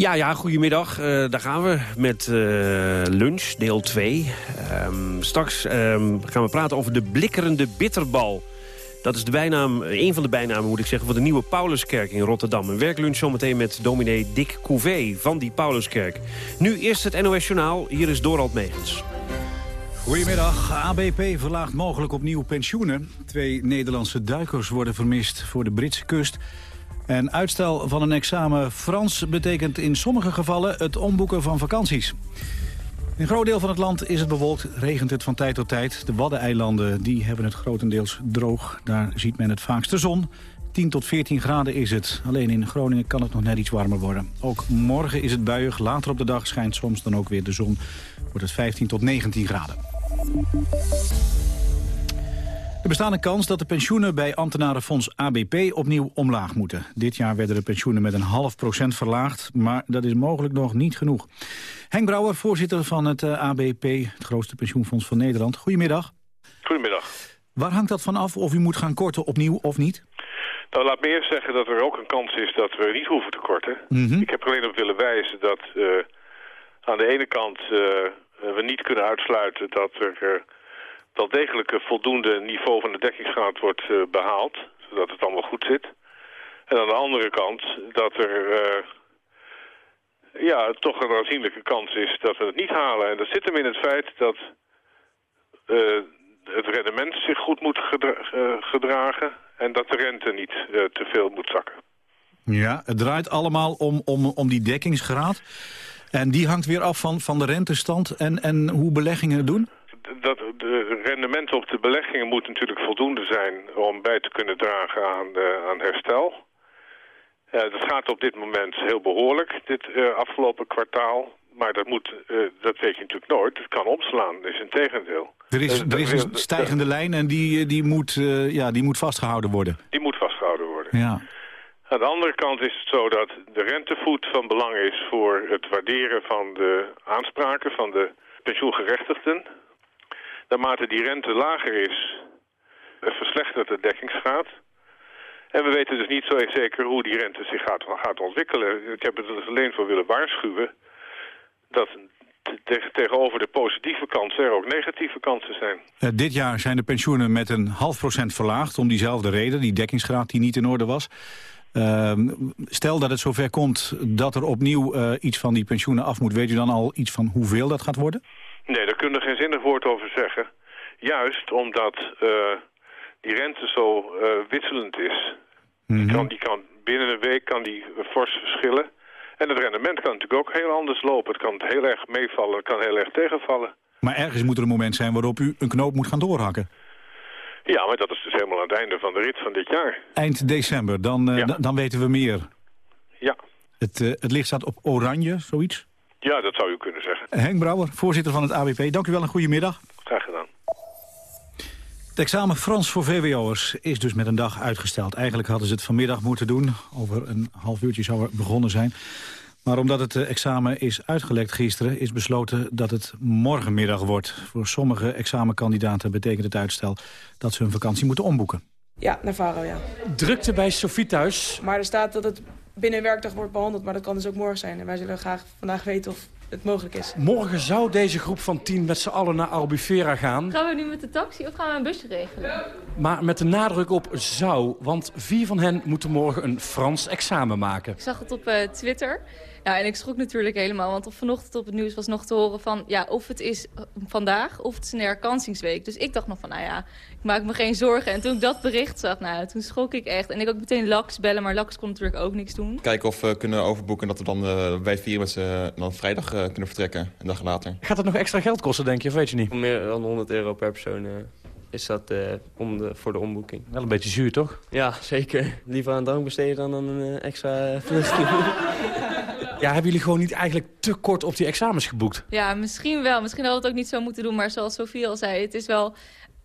Ja, ja, goedemiddag. Uh, daar gaan we met uh, lunch, deel 2. Um, straks um, gaan we praten over de blikkerende bitterbal. Dat is de bijnaam, een van de bijnamen moet ik zeggen... van de nieuwe Pauluskerk in Rotterdam. Een werklunch zometeen met dominee Dick Couvé van die Pauluskerk. Nu eerst het NOS Journaal. Hier is Dorald Megens. Goedemiddag. ABP verlaagt mogelijk opnieuw pensioenen. Twee Nederlandse duikers worden vermist voor de Britse kust... En uitstel van een examen Frans betekent in sommige gevallen het omboeken van vakanties. In een groot deel van het land is het bewolkt, regent het van tijd tot tijd. De Waddeneilanden die hebben het grotendeels droog. Daar ziet men het vaakste zon. 10 tot 14 graden is het. Alleen in Groningen kan het nog net iets warmer worden. Ook morgen is het buiig. Later op de dag schijnt soms dan ook weer de zon. Wordt het 15 tot 19 graden. Er bestaat een kans dat de pensioenen bij ambtenarenfonds ABP opnieuw omlaag moeten. Dit jaar werden de pensioenen met een half procent verlaagd, maar dat is mogelijk nog niet genoeg. Henk Brouwer, voorzitter van het eh, ABP, het grootste pensioenfonds van Nederland. Goedemiddag. Goedemiddag. Waar hangt dat van af of u moet gaan korten opnieuw of niet? Nou, laat me eerst zeggen dat er ook een kans is dat we niet hoeven te korten. Mhm. Ik heb er alleen op willen wijzen dat uh, aan de ene kant uh, we niet kunnen uitsluiten dat er wel degelijk een voldoende niveau van de dekkingsgraad wordt uh, behaald. Zodat het allemaal goed zit. En aan de andere kant dat er uh, ja, toch een aanzienlijke kans is dat we het niet halen. En dat zit hem in het feit dat uh, het rendement zich goed moet gedra gedragen... en dat de rente niet te veel moet zakken. Ja, het draait allemaal om, om, om die dekkingsgraad. En die hangt weer af van, van de rentestand en, en hoe beleggingen het doen? De rendement op de beleggingen moet natuurlijk voldoende zijn om bij te kunnen dragen aan, uh, aan herstel. Uh, dat gaat op dit moment heel behoorlijk, dit uh, afgelopen kwartaal. Maar dat, moet, dat weet je natuurlijk nooit. Het kan omslaan, dat is een tegendeel. Er is, er is een stijgende lijn en die, die, moet, ja, die moet vastgehouden worden. Die moet vastgehouden worden. Ja. Aan de andere kant is het zo dat de rentevoet van belang is voor het waarderen van de aanspraken van de pensioengerechtigden naarmate die rente lager is, verslechtert de dekkingsgraad. En we weten dus niet zo zeker hoe die rente zich gaat, ontwikkelen. Ik heb er dus alleen voor willen waarschuwen dat tegenover de positieve kansen er ook negatieve kansen zijn. Uh, dit jaar zijn de pensioenen met een half procent verlaagd om diezelfde reden, die dekkingsgraad die niet in orde was. Uh, stel dat het zover komt dat er opnieuw uh, iets van die pensioenen af moet, weet u dan al iets van hoeveel dat gaat worden? Nee, daar kunnen we geen zinnig woord over zeggen. Juist omdat uh, die rente zo uh, wisselend is. Mm -hmm. die, kan, die kan binnen een week kan die fors verschillen. En het rendement kan natuurlijk ook heel anders lopen. Het kan heel erg meevallen, het kan heel erg tegenvallen. Maar ergens moet er een moment zijn waarop u een knoop moet gaan doorhakken. Ja, maar dat is dus helemaal aan het einde van de rit van dit jaar. Eind december, dan, uh, ja. dan weten we meer. Ja. Het, het licht staat op oranje, zoiets? Ja, dat zou u kunnen zeggen. Henk Brouwer, voorzitter van het ABP. Dank u wel en goede middag. Graag gedaan. Het examen Frans voor VWO'ers is dus met een dag uitgesteld. Eigenlijk hadden ze het vanmiddag moeten doen. Over een half uurtje zou er begonnen zijn. Maar omdat het examen is uitgelekt gisteren... is besloten dat het morgenmiddag wordt. Voor sommige examenkandidaten betekent het uitstel... dat ze hun vakantie moeten omboeken. Ja, naar Varo, ja. Drukte bij Sofie thuis. Maar er staat dat het binnen een werkdag wordt behandeld, maar dat kan dus ook morgen zijn. En wij zullen graag vandaag weten of het mogelijk is. Morgen zou deze groep van tien met z'n allen naar Albufeira gaan. Gaan we nu met de taxi of gaan we een busje regelen? Maar met de nadruk op zou, want vier van hen moeten morgen een Frans examen maken. Ik zag het op uh, Twitter. Ja, en ik schrok natuurlijk helemaal, want vanochtend op het nieuws was nog te horen van... ja, of het is vandaag of het is een herkansingsweek. Dus ik dacht nog van, nou ja, ik maak me geen zorgen. En toen ik dat bericht zag, nou, toen schrok ik echt. En ik ook meteen Lax bellen, maar Lax kon natuurlijk ook niks doen. Kijken of we kunnen overboeken dat we dan uh, bij vier met z'n dan vrijdag uh, kunnen vertrekken, een dag later. Gaat dat nog extra geld kosten, denk je, of weet je niet? Meer dan 100 euro per persoon is dat uh, om de, voor de omboeking. Wel een beetje zuur, toch? Ja, zeker. Liever aan drank besteden dan aan een extra vlucht. Ja, hebben jullie gewoon niet eigenlijk te kort op die examens geboekt? Ja, misschien wel. Misschien hadden we het ook niet zo moeten doen. Maar zoals Sofie al zei, het is wel...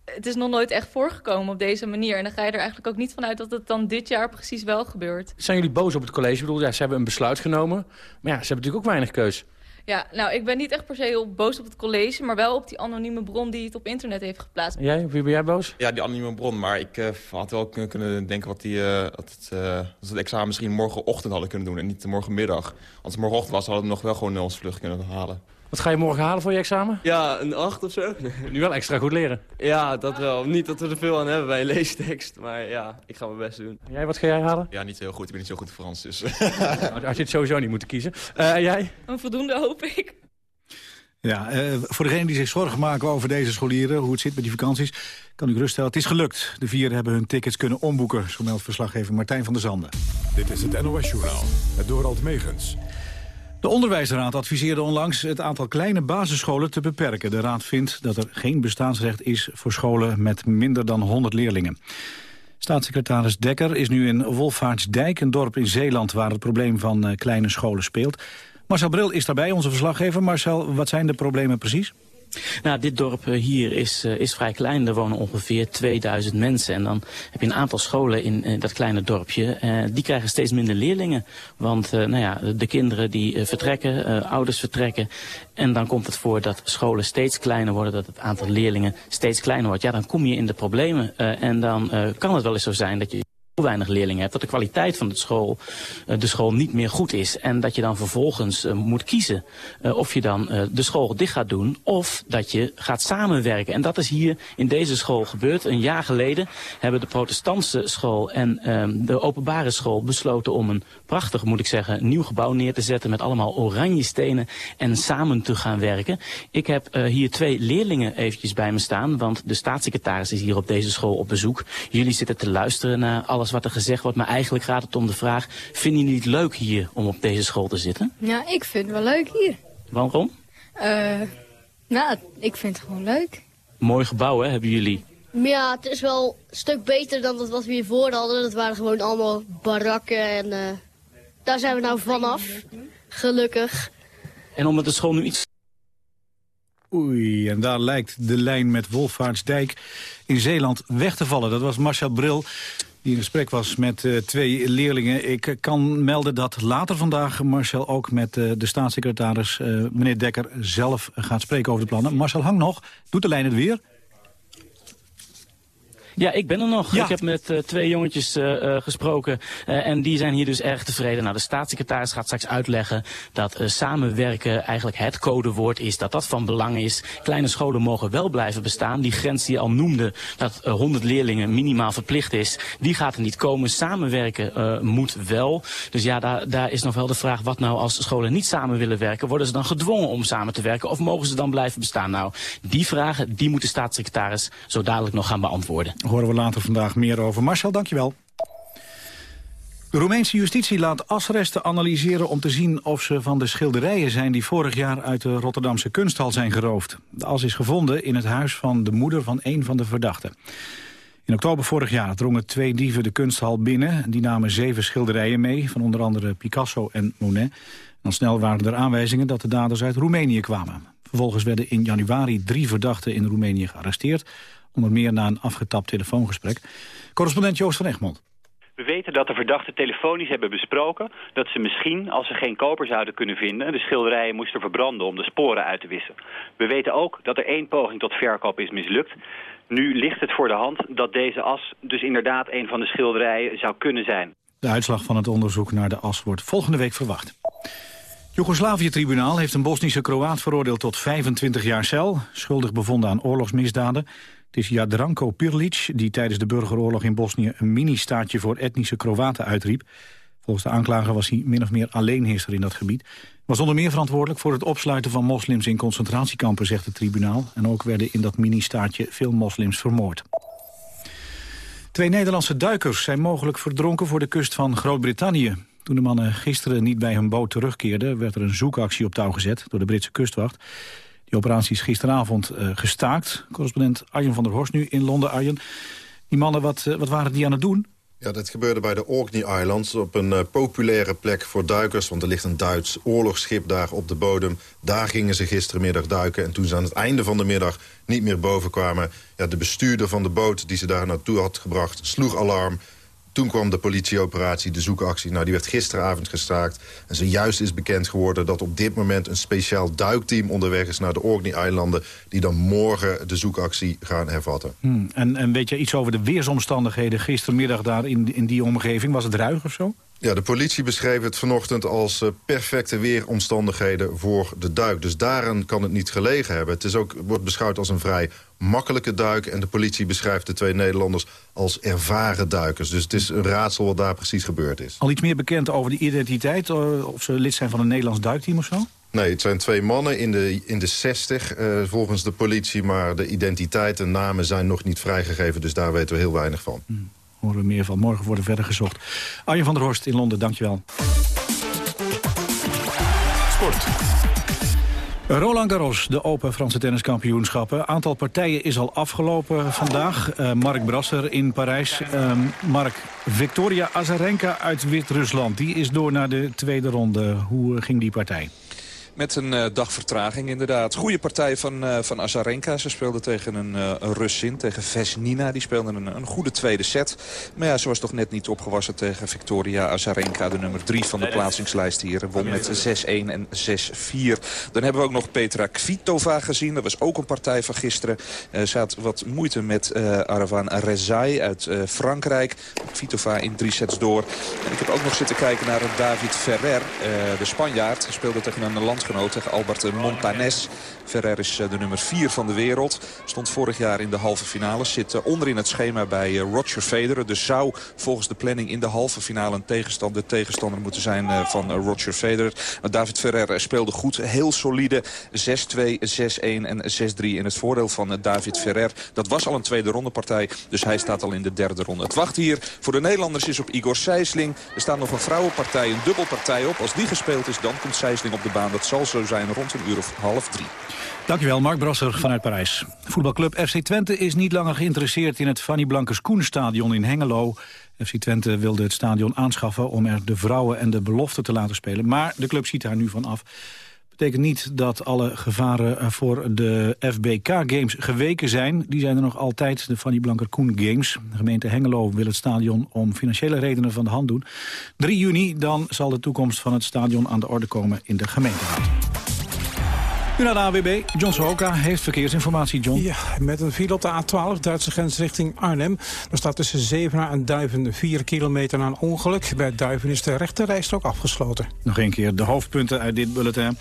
Het is nog nooit echt voorgekomen op deze manier. En dan ga je er eigenlijk ook niet vanuit dat het dan dit jaar precies wel gebeurt. Zijn jullie boos op het college? Ik bedoel, ja, ze hebben een besluit genomen. Maar ja, ze hebben natuurlijk ook weinig keus. Ja, nou, ik ben niet echt per se heel boos op het college... maar wel op die anonieme bron die het op internet heeft geplaatst. Jij, wie ben jij boos? Ja, die anonieme bron. Maar ik eh, had wel kun- kunnen denken wat die, eh, dat, het, eh, dat het examen misschien morgenochtend hadden kunnen doen... en niet morgenmiddag. Als het morgenochtend was, hadden we nog wel gewoon onze vlucht kunnen halen. Wat ga je morgen halen voor je examen? Ja, een 8 of zo. Nu wel extra goed leren. ja, dat wel. Niet dat we er veel aan hebben bij een leestekst. Maar ja, ik ga mijn best doen. En jij, wat ga jij halen? Ja, niet heel goed. Ik ben niet zo goed in Frans, dus... Nou, Als je het sowieso niet moeten kiezen. Eh, en jij? Een voldoende, hoop ik. Ja, eh, voor degenen die zich zorgen maken over deze scholieren, hoe het zit met die vakanties, kan u geruststellen, het is gelukt. De vier hebben hun tickets kunnen omboeken, zo meldt verslaggever Martijn van der Zanden. Dit is het NOS-journaal, het Dorald Megens. De Onderwijsraad adviseerde onlangs het aantal kleine basisscholen te beperken. De raad vindt dat er geen bestaansrecht is voor scholen met minder dan 100 leerlingen. Staatssecretaris Dekker is nu in Wolfaartsdijk, een dorp in Zeeland... waar het probleem van eh, kleine scholen speelt. Marcel Bril is daarbij, onze verslaggever. Marcel, wat zijn de problemen precies? Nou, dit dorp eh, hier is, eh, is vrij klein. Er wonen ongeveer 2000 mensen. En dan heb je een aantal scholen in eh, dat kleine dorpje. Eh, die krijgen steeds minder leerlingen. Want nou ja, de kinderen die vertrekken, ouders vertrekken. En dan komt het voor dat scholen steeds kleiner worden. Dat het aantal leerlingen steeds kleiner wordt. Ja, dan kom je in de problemen. En dan kan het wel eens zo zijn dat je weinig leerlingen hebt, dat de kwaliteit van de school, eh, de school niet meer goed is. En dat je dan vervolgens eh, moet kiezen eh, of je dan de school dicht gaat doen of dat je gaat samenwerken. En dat is hier in deze school gebeurd. Een jaar geleden hebben de protestantse school en ehm, de openbare school besloten om een prachtig, moet ik zeggen, nieuw gebouw neer te zetten met allemaal oranje stenen en samen te gaan werken. Ik heb hier twee leerlingen eventjes bij me staan, want de staatssecretaris is hier op deze school op bezoek. Jullie zitten te luisteren naar alles wat er gezegd wordt, maar eigenlijk gaat het om de vraag, vinden jullie het leuk hier om op deze school te zitten? Ja, ik vind het wel leuk hier. Waarom? Eh, nou, ik vind het gewoon leuk. Mooi gebouw, hè, hebben jullie. Ja, het is wel een stuk beter dan dat wat we hiervoor hadden. Dat waren gewoon allemaal barakken en eh, daar zijn we nou vanaf. Gelukkig. En omdat de school nu iets Oei, en daar lijkt de lijn met Wolfaartsdijk in Zeeland weg te vallen. Dat was Marcel Bril, die in gesprek was met eh, twee leerlingen. Ik kan melden dat later vandaag Marcel ook met eh, de staatssecretaris, eh, meneer Dekker, zelf gaat spreken over de plannen. Marcel, hang nog. Doet de lijn het weer? Ja, ik ben er nog. Ja. Ik heb met eh, twee jongetjes eh, eh, gesproken en die zijn hier dus erg tevreden. Nou, de staatssecretaris gaat straks uitleggen dat samenwerken eigenlijk het codewoord is, dat dat van belang is. Kleine scholen mogen wel blijven bestaan. Die grens die je al noemde, dat eh, 100 leerlingen minimaal verplicht is, die gaat er niet komen. Samenwerken moet wel. Dus ja, daar, daar is nog wel de vraag, wat nou als scholen niet samen willen werken? Worden ze dan gedwongen om samen te werken of mogen ze dan blijven bestaan? Nou, die vragen, die moet de staatssecretaris zo dadelijk nog gaan beantwoorden. Horen we later vandaag meer over. Marcel, dankjewel. De Roemeense justitie laat asresten analyseren om te zien of ze van de schilderijen zijn die vorig jaar uit de Rotterdamse kunsthal zijn geroofd. De as is gevonden in het huis van de moeder van een van de verdachten. In oktober vorig jaar drongen twee dieven de kunsthal binnen. Die namen zeven schilderijen mee, van onder andere Picasso en Monet. En al snel waren er aanwijzingen dat de daders uit Roemenië kwamen. Vervolgens werden in januari drie verdachten in Roemenië gearresteerd. Onder meer na een afgetapt telefoongesprek. Correspondent Joost van Egmond. We weten dat de verdachten telefonisch hebben besproken dat ze misschien, als ze geen koper zouden kunnen vinden, de schilderijen moesten verbranden om de sporen uit te wissen. We weten ook dat er één poging tot verkoop is mislukt. Nu ligt het voor de hand dat deze as dus inderdaad een van de schilderijen zou kunnen zijn. De uitslag van het onderzoek naar de as wordt volgende week verwacht. Joegoslavië-tribunaal heeft een Bosnische Kroaat veroordeeld tot 25 jaar cel. Schuldig bevonden aan oorlogsmisdaden. Het is Jadranko Pirlic die tijdens de burgeroorlog in Bosnië... een mini-staatje voor etnische Kroaten uitriep. Volgens de aanklager was hij min of meer alleenheerser in dat gebied. Was onder meer verantwoordelijk voor het opsluiten van moslims in concentratiekampen, zegt het tribunaal. En ook werden in dat mini-staatje veel moslims vermoord. Twee Nederlandse duikers zijn mogelijk verdronken voor de kust van Groot-Brittannië. Toen de mannen gisteren niet bij hun boot terugkeerden... werd er een zoekactie op touw gezet door de Britse kustwacht. Die operatie is gisteravond uh, gestaakt. Correspondent Arjen van der Horst nu in Londen. Arjen, die mannen, wat, uh, wat waren die aan het doen? Ja, dat gebeurde bij de Orkney Islands op een uh, populaire plek voor duikers. Want er ligt een Duits oorlogsschip daar op de bodem. Daar gingen ze gistermiddag duiken. En toen ze aan het einde van de middag niet meer boven kwamen... Ja, de bestuurder van de boot die ze daar naartoe had gebracht sloeg alarm Toen kwam de politieoperatie, de zoekactie. Nou, die werd gisteravond gestaakt. En zojuist is bekend geworden dat op dit moment... een speciaal duikteam onderweg is naar de Orkney-eilanden... die dan morgen de zoekactie gaan hervatten. Hmm. En, en weet je iets over de weersomstandigheden gistermiddag daar in, in die omgeving? Was het ruig of zo? Ja, de politie beschreef het vanochtend als uh, perfecte weeromstandigheden voor de duik. Dus daaraan kan het niet gelegen hebben. Het is ook, wordt beschouwd als een vrij makkelijke duik. En de politie beschrijft de twee Nederlanders als ervaren duikers. Dus het is een raadsel wat daar precies gebeurd is. Al iets meer bekend over de identiteit? eh, Of ze lid zijn van een Nederlands duikteam of zo? Nee, het zijn twee mannen in de, in de 60 eh, volgens de politie. Maar de identiteit en namen zijn nog niet vrijgegeven. Dus daar weten we heel weinig van. Horen we meer van. Morgen worden verder gezocht. Arjen van der Horst in Londen, dankjewel. Sport. Roland Garros, de Open Franse tenniskampioenschappen. Aantal partijen is al afgelopen vandaag. Eh, Mark Brasser in Parijs. Ehm, Mark, Victoria Azarenka uit Wit-Rusland. Die is door naar de tweede ronde. Hoe eh, ging die partij? Met een uh, dag vertraging inderdaad. Goede partij van, uh, van Azarenka. Ze speelde tegen een, uh, een Russin, tegen Vesnina. Die speelde een, een goede tweede set. Maar ja, ze was toch net niet opgewassen tegen Victoria Azarenka. De nummer drie van de plaatsingslijst hier. Won met 6-1 en 6-4. Dan hebben we ook nog Petra Kvitova gezien. Dat was ook een partij van gisteren. ze had wat moeite met Aravan Rezai uit Frankrijk. Kvitova in drie sets door. En ik heb ook nog zitten kijken naar David Ferrer. de Spanjaard. Speelde tegen een land landgenoot tegen Albert Montanes. Ferrer is de nummer 4 van de wereld. Stond vorig jaar in de halve finale. Zit onderin het schema bij Roger Federer. Dus zou volgens de planning in de halve finale een tegenstander, de tegenstander moeten zijn van Roger Federer. David Ferrer speelde goed. Heel solide. 6-2, 6-1 en 6-3 in het voordeel van David Ferrer. Dat was al een tweede rondepartij. Dus hij staat al in de derde ronde. Het wacht hier voor de Nederlanders is op Igor Sijsling. Er staat nog een vrouwenpartij, een dubbelpartij op. Als die gespeeld is, dan komt Sijsling op de baan. Dat zo zijn rond een uur of half drie. Dankjewel, Mark Brasser vanuit Parijs. Voetbalclub FC Twente is niet langer geïnteresseerd in het Fanny Blankers Koenstadion in Hengelo. FC Twente wilde het stadion aanschaffen om er de vrouwen en de belofte te laten spelen. Maar de club ziet daar nu van af. Betekent niet dat alle gevaren voor de FBK-games geweken zijn. Die zijn er nog altijd, de Fanny Blanker Koen Games. De gemeente Hengelo wil het stadion om financiële redenen van de hand doen. 3 juni dan zal de toekomst van het stadion aan de orde komen in de gemeenteraad. Nu naar de AWB. John Sohoka heeft verkeersinformatie, John. Ja, met een file op de A12, Duitse grens richting Arnhem. Er staat tussen Zevenaar en Duiven 4 kilometer na een ongeluk. Bij Duiven is de rechte rijstrook afgesloten. Nog een keer de hoofdpunten uit dit bulletin.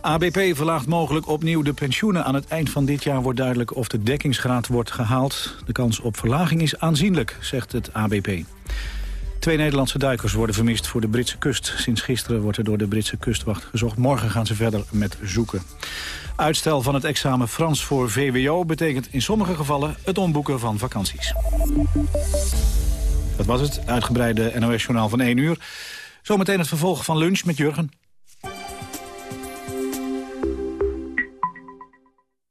ABP verlaagt mogelijk opnieuw de pensioenen. Aan het eind van dit jaar wordt duidelijk of de dekkingsgraad wordt gehaald. De kans op verlaging is aanzienlijk, zegt het ABP. Twee Nederlandse duikers worden vermist voor de Britse kust. Sinds gisteren wordt er door de Britse kustwacht gezocht. Morgen gaan ze verder met zoeken. Uitstel van het examen Frans voor VWO betekent in sommige gevallen het omboeken van vakanties. Dat was het, uitgebreide NOS-journaal van 1 uur. Zometeen het vervolg van lunch met Jurgen.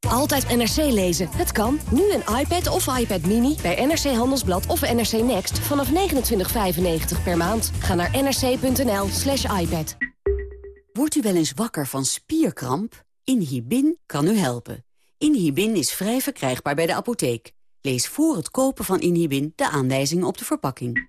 Altijd NRC lezen. Het kan. Nu een iPad of iPad Mini bij NRC Handelsblad of NRC Next vanaf 29,95 per maand. Ga naar nrc.nl slash iPad. Wordt u wel eens wakker van spierkramp? Inhibin kan u helpen. Inhibin is vrij verkrijgbaar bij de apotheek. Lees voor het kopen van Inhibin de aanwijzingen op de verpakking.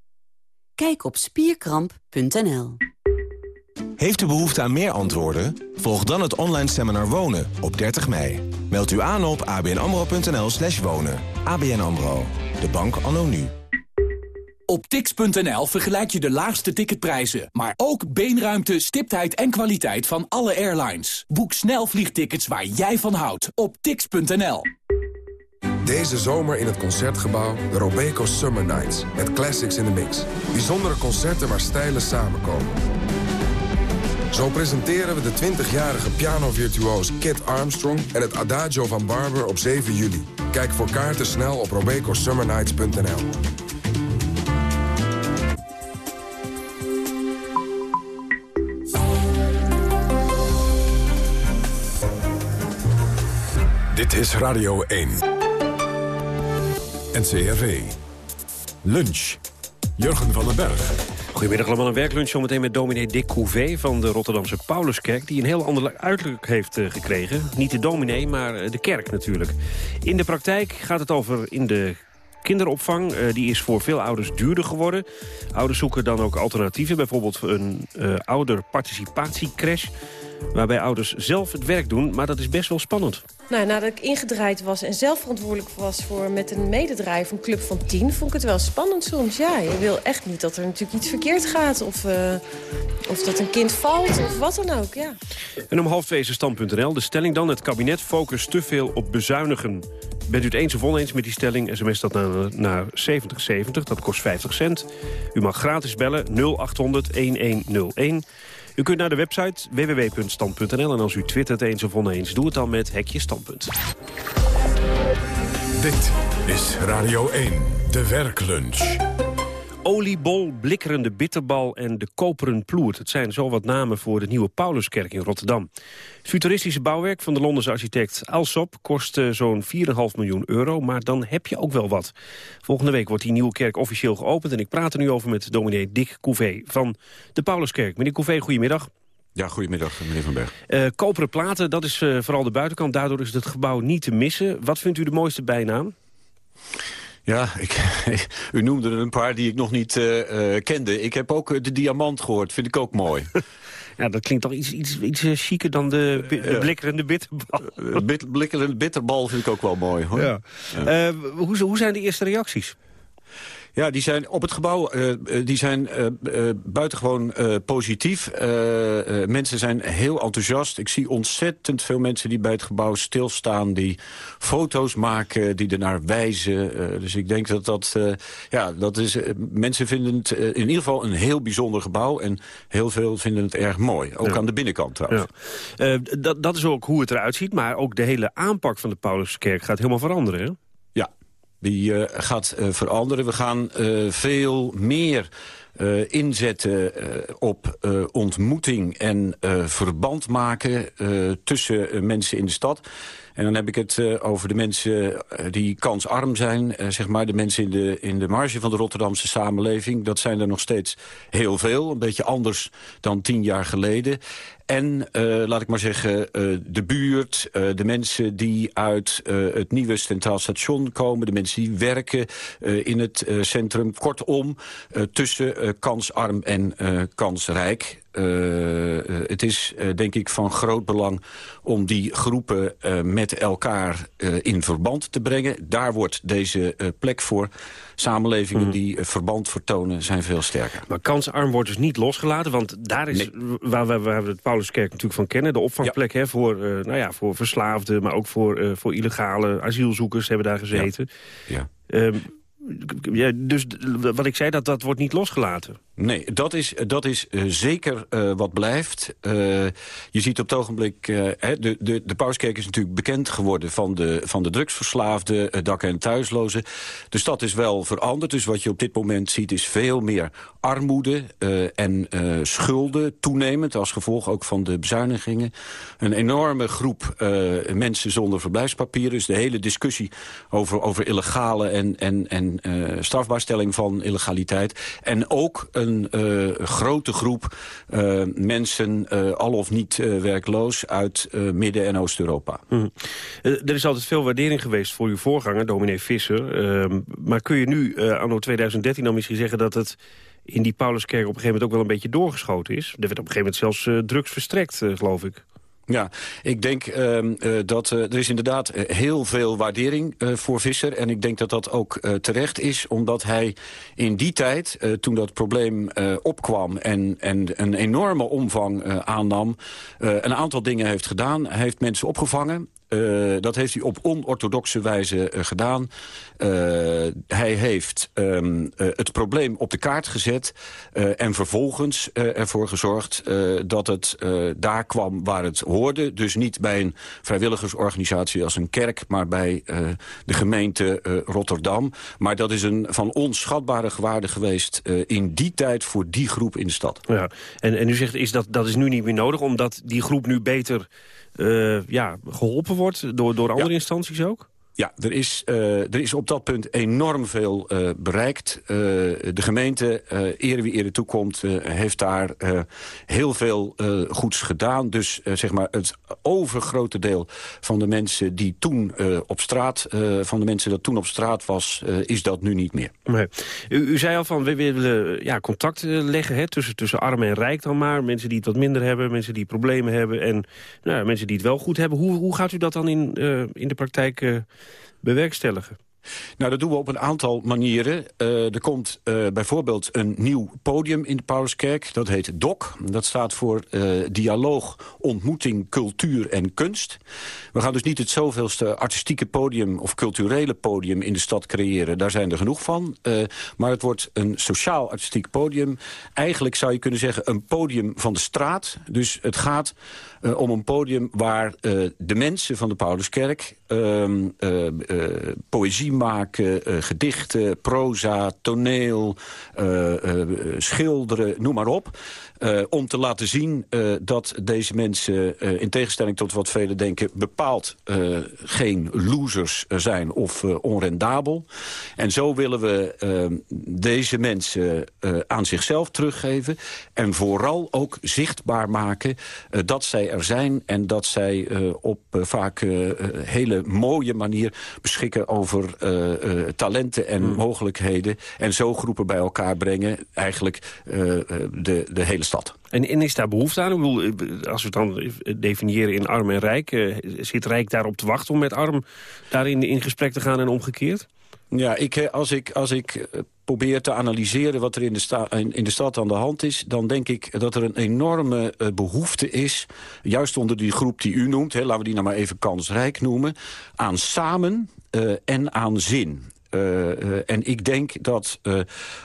Kijk op spierkramp.nl. Heeft u behoefte aan meer antwoorden? Volg dan het online seminar Wonen op 30 mei. Meld u aan op abnamro.nl slash wonen. ABN AMRO, de bank anno nu. Op tix.nl vergelijk je de laagste ticketprijzen, maar ook beenruimte, stiptheid en kwaliteit van alle airlines. Boek snel vliegtickets waar jij van houdt op tix.nl. Deze zomer in het Concertgebouw de Robeco Summer Nights. Met classics in de mix. Bijzondere concerten waar stijlen samenkomen. Zo presenteren we de 20-jarige pianovirtuoos Kit Armstrong... en het Adagio van Barber op 7 juli. Kijk voor kaarten snel op robecosummernights.nl. Dit is Radio 1. NCRV. Lunch. Jurgen van den Berg. Goedemiddag allemaal, een werklunch zometeen met dominee Dick Couvé van de Rotterdamse Pauluskerk... die een heel ander uiterlijk heeft uh, gekregen. Niet de dominee, maar uh, de kerk natuurlijk. In de praktijk gaat het over in de kinderopvang. Uh, die is voor veel ouders duurder geworden. Ouders zoeken dan ook alternatieven, bijvoorbeeld een ouderparticipatiecrash waarbij ouders zelf het werk doen, maar dat is best wel spannend. Nou, nadat ik ingedraaid was en zelf verantwoordelijk was voor met een mededrijf, een club van tien, vond ik het wel spannend soms. Ja, je wil echt niet dat er natuurlijk iets verkeerd gaat of, uh, of dat een kind valt of wat dan ook, ja. En om half twee is stand.nl. De stelling dan, het kabinet focust te veel op bezuinigen. Bent u het eens of oneens met die stelling? SMS dat naar, naar 7070, dat kost 50 cent. U mag gratis bellen 0800 1101. U kunt naar de website www.stand.nl en als u twittert eens of oneens, doe het dan met Hekje Standpunt. Dit is Radio 1, de werklunch. Oliebol, blikkerende bitterbal en de koperen ploert. Het zijn zo wat namen voor de nieuwe Pauluskerk in Rotterdam. Het futuristische bouwwerk van de Londense architect Alsop kost zo'n 4,5 miljoen euro, maar dan heb je ook wel wat. Volgende week wordt die nieuwe kerk officieel geopend en ik praat er nu over met dominee Dick Couvé van de Pauluskerk. Meneer Couvé, goedemiddag. Ja, goedemiddag, meneer Van Berg. Uh, koperen platen, dat is uh, vooral de buitenkant. Daardoor is het gebouw niet te missen. Wat vindt u de mooiste bijnaam? Ja, ik, u noemde er een paar die ik nog niet uh, uh, kende. Ik heb ook de diamant gehoord, vind ik ook mooi. ja, dat klinkt toch iets, iets, iets chiquer dan de, de blikkerende bitterbal. Bit, blikkerende bitterbal vind ik ook wel mooi. Hoor. Ja. Ja. Uh, hoe, hoe zijn de eerste reacties? Ja, die zijn op het gebouw uh, die zijn uh, uh, buitengewoon positief. mensen zijn heel enthousiast. Ik zie ontzettend veel mensen die bij het gebouw stilstaan... die foto's maken, die ernaar wijzen. dus ik denk dat dat... ja, dat is, mensen vinden het in ieder geval een heel bijzonder gebouw... en heel veel vinden het erg mooi. Ook ja. aan de binnenkant trouwens. Ja. dat, dat is ook hoe het eruit ziet. Maar ook de hele aanpak van de Pauluskerk gaat helemaal veranderen, hè? Die uh, gaat uh, veranderen. We gaan uh, veel meer inzetten op ontmoeting en verband maken tussen mensen in de stad. En dan heb ik het uh, over de mensen die kansarm zijn. Uh, zeg maar de mensen in de, in de marge van de Rotterdamse samenleving. Dat zijn er nog steeds heel veel. Een beetje anders dan tien jaar geleden. En, laat ik maar zeggen, de buurt, de mensen die uit het nieuwe Centraal Station komen... de mensen die werken in het centrum. Kortom, tussen kansarm en kansrijk. Uh, het is uh, denk ik van groot belang om die groepen uh, met elkaar in verband te brengen. Daar wordt deze plek voor. Samenlevingen mm. die verband vertonen zijn veel sterker. Maar kansarm wordt dus niet losgelaten, want daar is nee. waar, we, waar we het Pauluskerk natuurlijk van kennen. De opvangplek ja. hè, voor, nou ja, voor verslaafden, maar ook voor, voor illegale asielzoekers hebben daar gezeten. Ja. ja. Um, ja, dus wat ik zei, dat, dat wordt niet losgelaten. Nee, dat is, dat is uh, zeker uh, wat blijft. Uh, je ziet op het ogenblik... de, de, de Pauskerk is natuurlijk bekend geworden van de, van de drugsverslaafden... dak- en thuislozen. De stad is wel veranderd. Dus wat je op dit moment ziet is veel meer armoede en schulden toenemend... als gevolg ook van de bezuinigingen. Een enorme groep mensen zonder verblijfspapieren. Dus de hele discussie over, over illegale en, en, en strafbaarstelling van illegaliteit. En ook een een uh, grote groep uh, mensen, uh, al of niet werkloos, uit Midden- en Oost-Europa. Mm. er is altijd veel waardering geweest voor uw voorganger, dominee Visser. Ehm, maar kun je nu, anno 2013, dan misschien zeggen dat het in die Pauluskerk op een gegeven moment ook wel een beetje doorgeschoten is? Er werd op een gegeven moment zelfs drugs verstrekt, geloof ik. Ja, ik denk uh, dat uh, er is inderdaad heel veel waardering voor Visser. En ik denk dat dat ook terecht is, omdat hij in die tijd, toen dat probleem opkwam... en, en een enorme omvang aannam, een aantal dingen heeft gedaan. Hij heeft mensen opgevangen. Uh, dat heeft hij op onorthodoxe wijze uh, gedaan. Uh, hij heeft um, het probleem op de kaart gezet... en vervolgens ervoor gezorgd dat het daar kwam waar het hoorde. Dus niet bij een vrijwilligersorganisatie als een kerk... maar bij de gemeente Rotterdam. Maar dat is een van onschatbare waarde geweest... in die tijd voor die groep in de stad. Ja. En, en u zegt, is dat, dat is nu niet meer nodig... omdat die groep nu beter ja, geholpen wordt door, door andere instanties ook? Ja, er is, uh, er is op dat punt enorm veel uh, bereikt. Uh, de gemeente, ere wie ere toekomt, heeft daar heel veel goeds gedaan. Dus zeg maar het overgrote deel van de mensen die toen op straat, van de mensen dat toen op straat was, is dat nu niet meer. U, u, zei al van we willen ja, contact leggen hè, tussen, tussen arm en rijk dan maar. Mensen die het wat minder hebben, mensen die problemen hebben en nou, mensen die het wel goed hebben. Hoe, hoe gaat u dat dan in, in de praktijk bewerkstelligen? Nou, dat doen we op een aantal manieren. Uh, er komt uh, bijvoorbeeld een nieuw podium in de Pauluskerk. Dat heet DOC. Dat staat voor uh, Dialoog, Ontmoeting, Cultuur en Kunst. We gaan dus niet het zoveelste artistieke podium... of culturele podium in de stad creëren. Daar zijn er genoeg van. maar het wordt een sociaal-artistiek podium. Eigenlijk zou je kunnen zeggen een podium van de straat. Dus het gaat om een podium waar de mensen van de Pauluskerk... Ehm, maken, uh, gedichten, proza, toneel, uh, uh, schilderen, noem maar op. Uh, om te laten zien uh, dat deze mensen, uh, in tegenstelling tot wat velen denken... bepaald geen losers zijn of onrendabel. En zo willen we deze mensen aan zichzelf teruggeven... en vooral ook zichtbaar maken dat zij er zijn... en dat zij op vaak hele mooie manier beschikken over talenten en hmm. mogelijkheden... en zo groepen bij elkaar brengen, eigenlijk de, de hele stad. En, en is daar behoefte aan? bedoel, eh, als we het dan definiëren in arm en rijk... Uh, zit rijk daarop te wachten om met arm daarin in gesprek te gaan en omgekeerd? Ja, ik, eh, als ik, als ik probeer te analyseren wat er in de, in, in de stad aan de hand is... dan denk ik dat er een enorme behoefte is... juist onder die groep die u noemt, hè, laten we die nou maar even kansrijk noemen... aan samen uh, en aan zin. Uh, uh, en ik denk dat uh,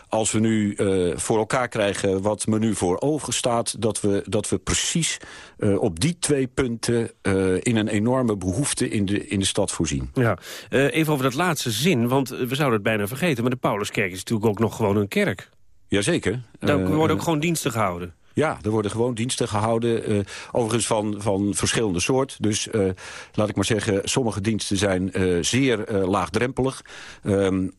als we nu voor elkaar krijgen wat me nu voor ogen staat... dat we, dat we precies op die twee punten in een enorme behoefte in de, in de stad voorzien. Ja, even over dat laatste zin, want we zouden het bijna vergeten... maar de Pauluskerk is natuurlijk ook nog gewoon een kerk. Jazeker. Daar worden ook gewoon diensten gehouden. Ja, er worden gewoon diensten gehouden. Uh, overigens van, van verschillende soort. Dus uh, laat ik maar zeggen, sommige diensten zijn uh, zeer laagdrempelig. Um,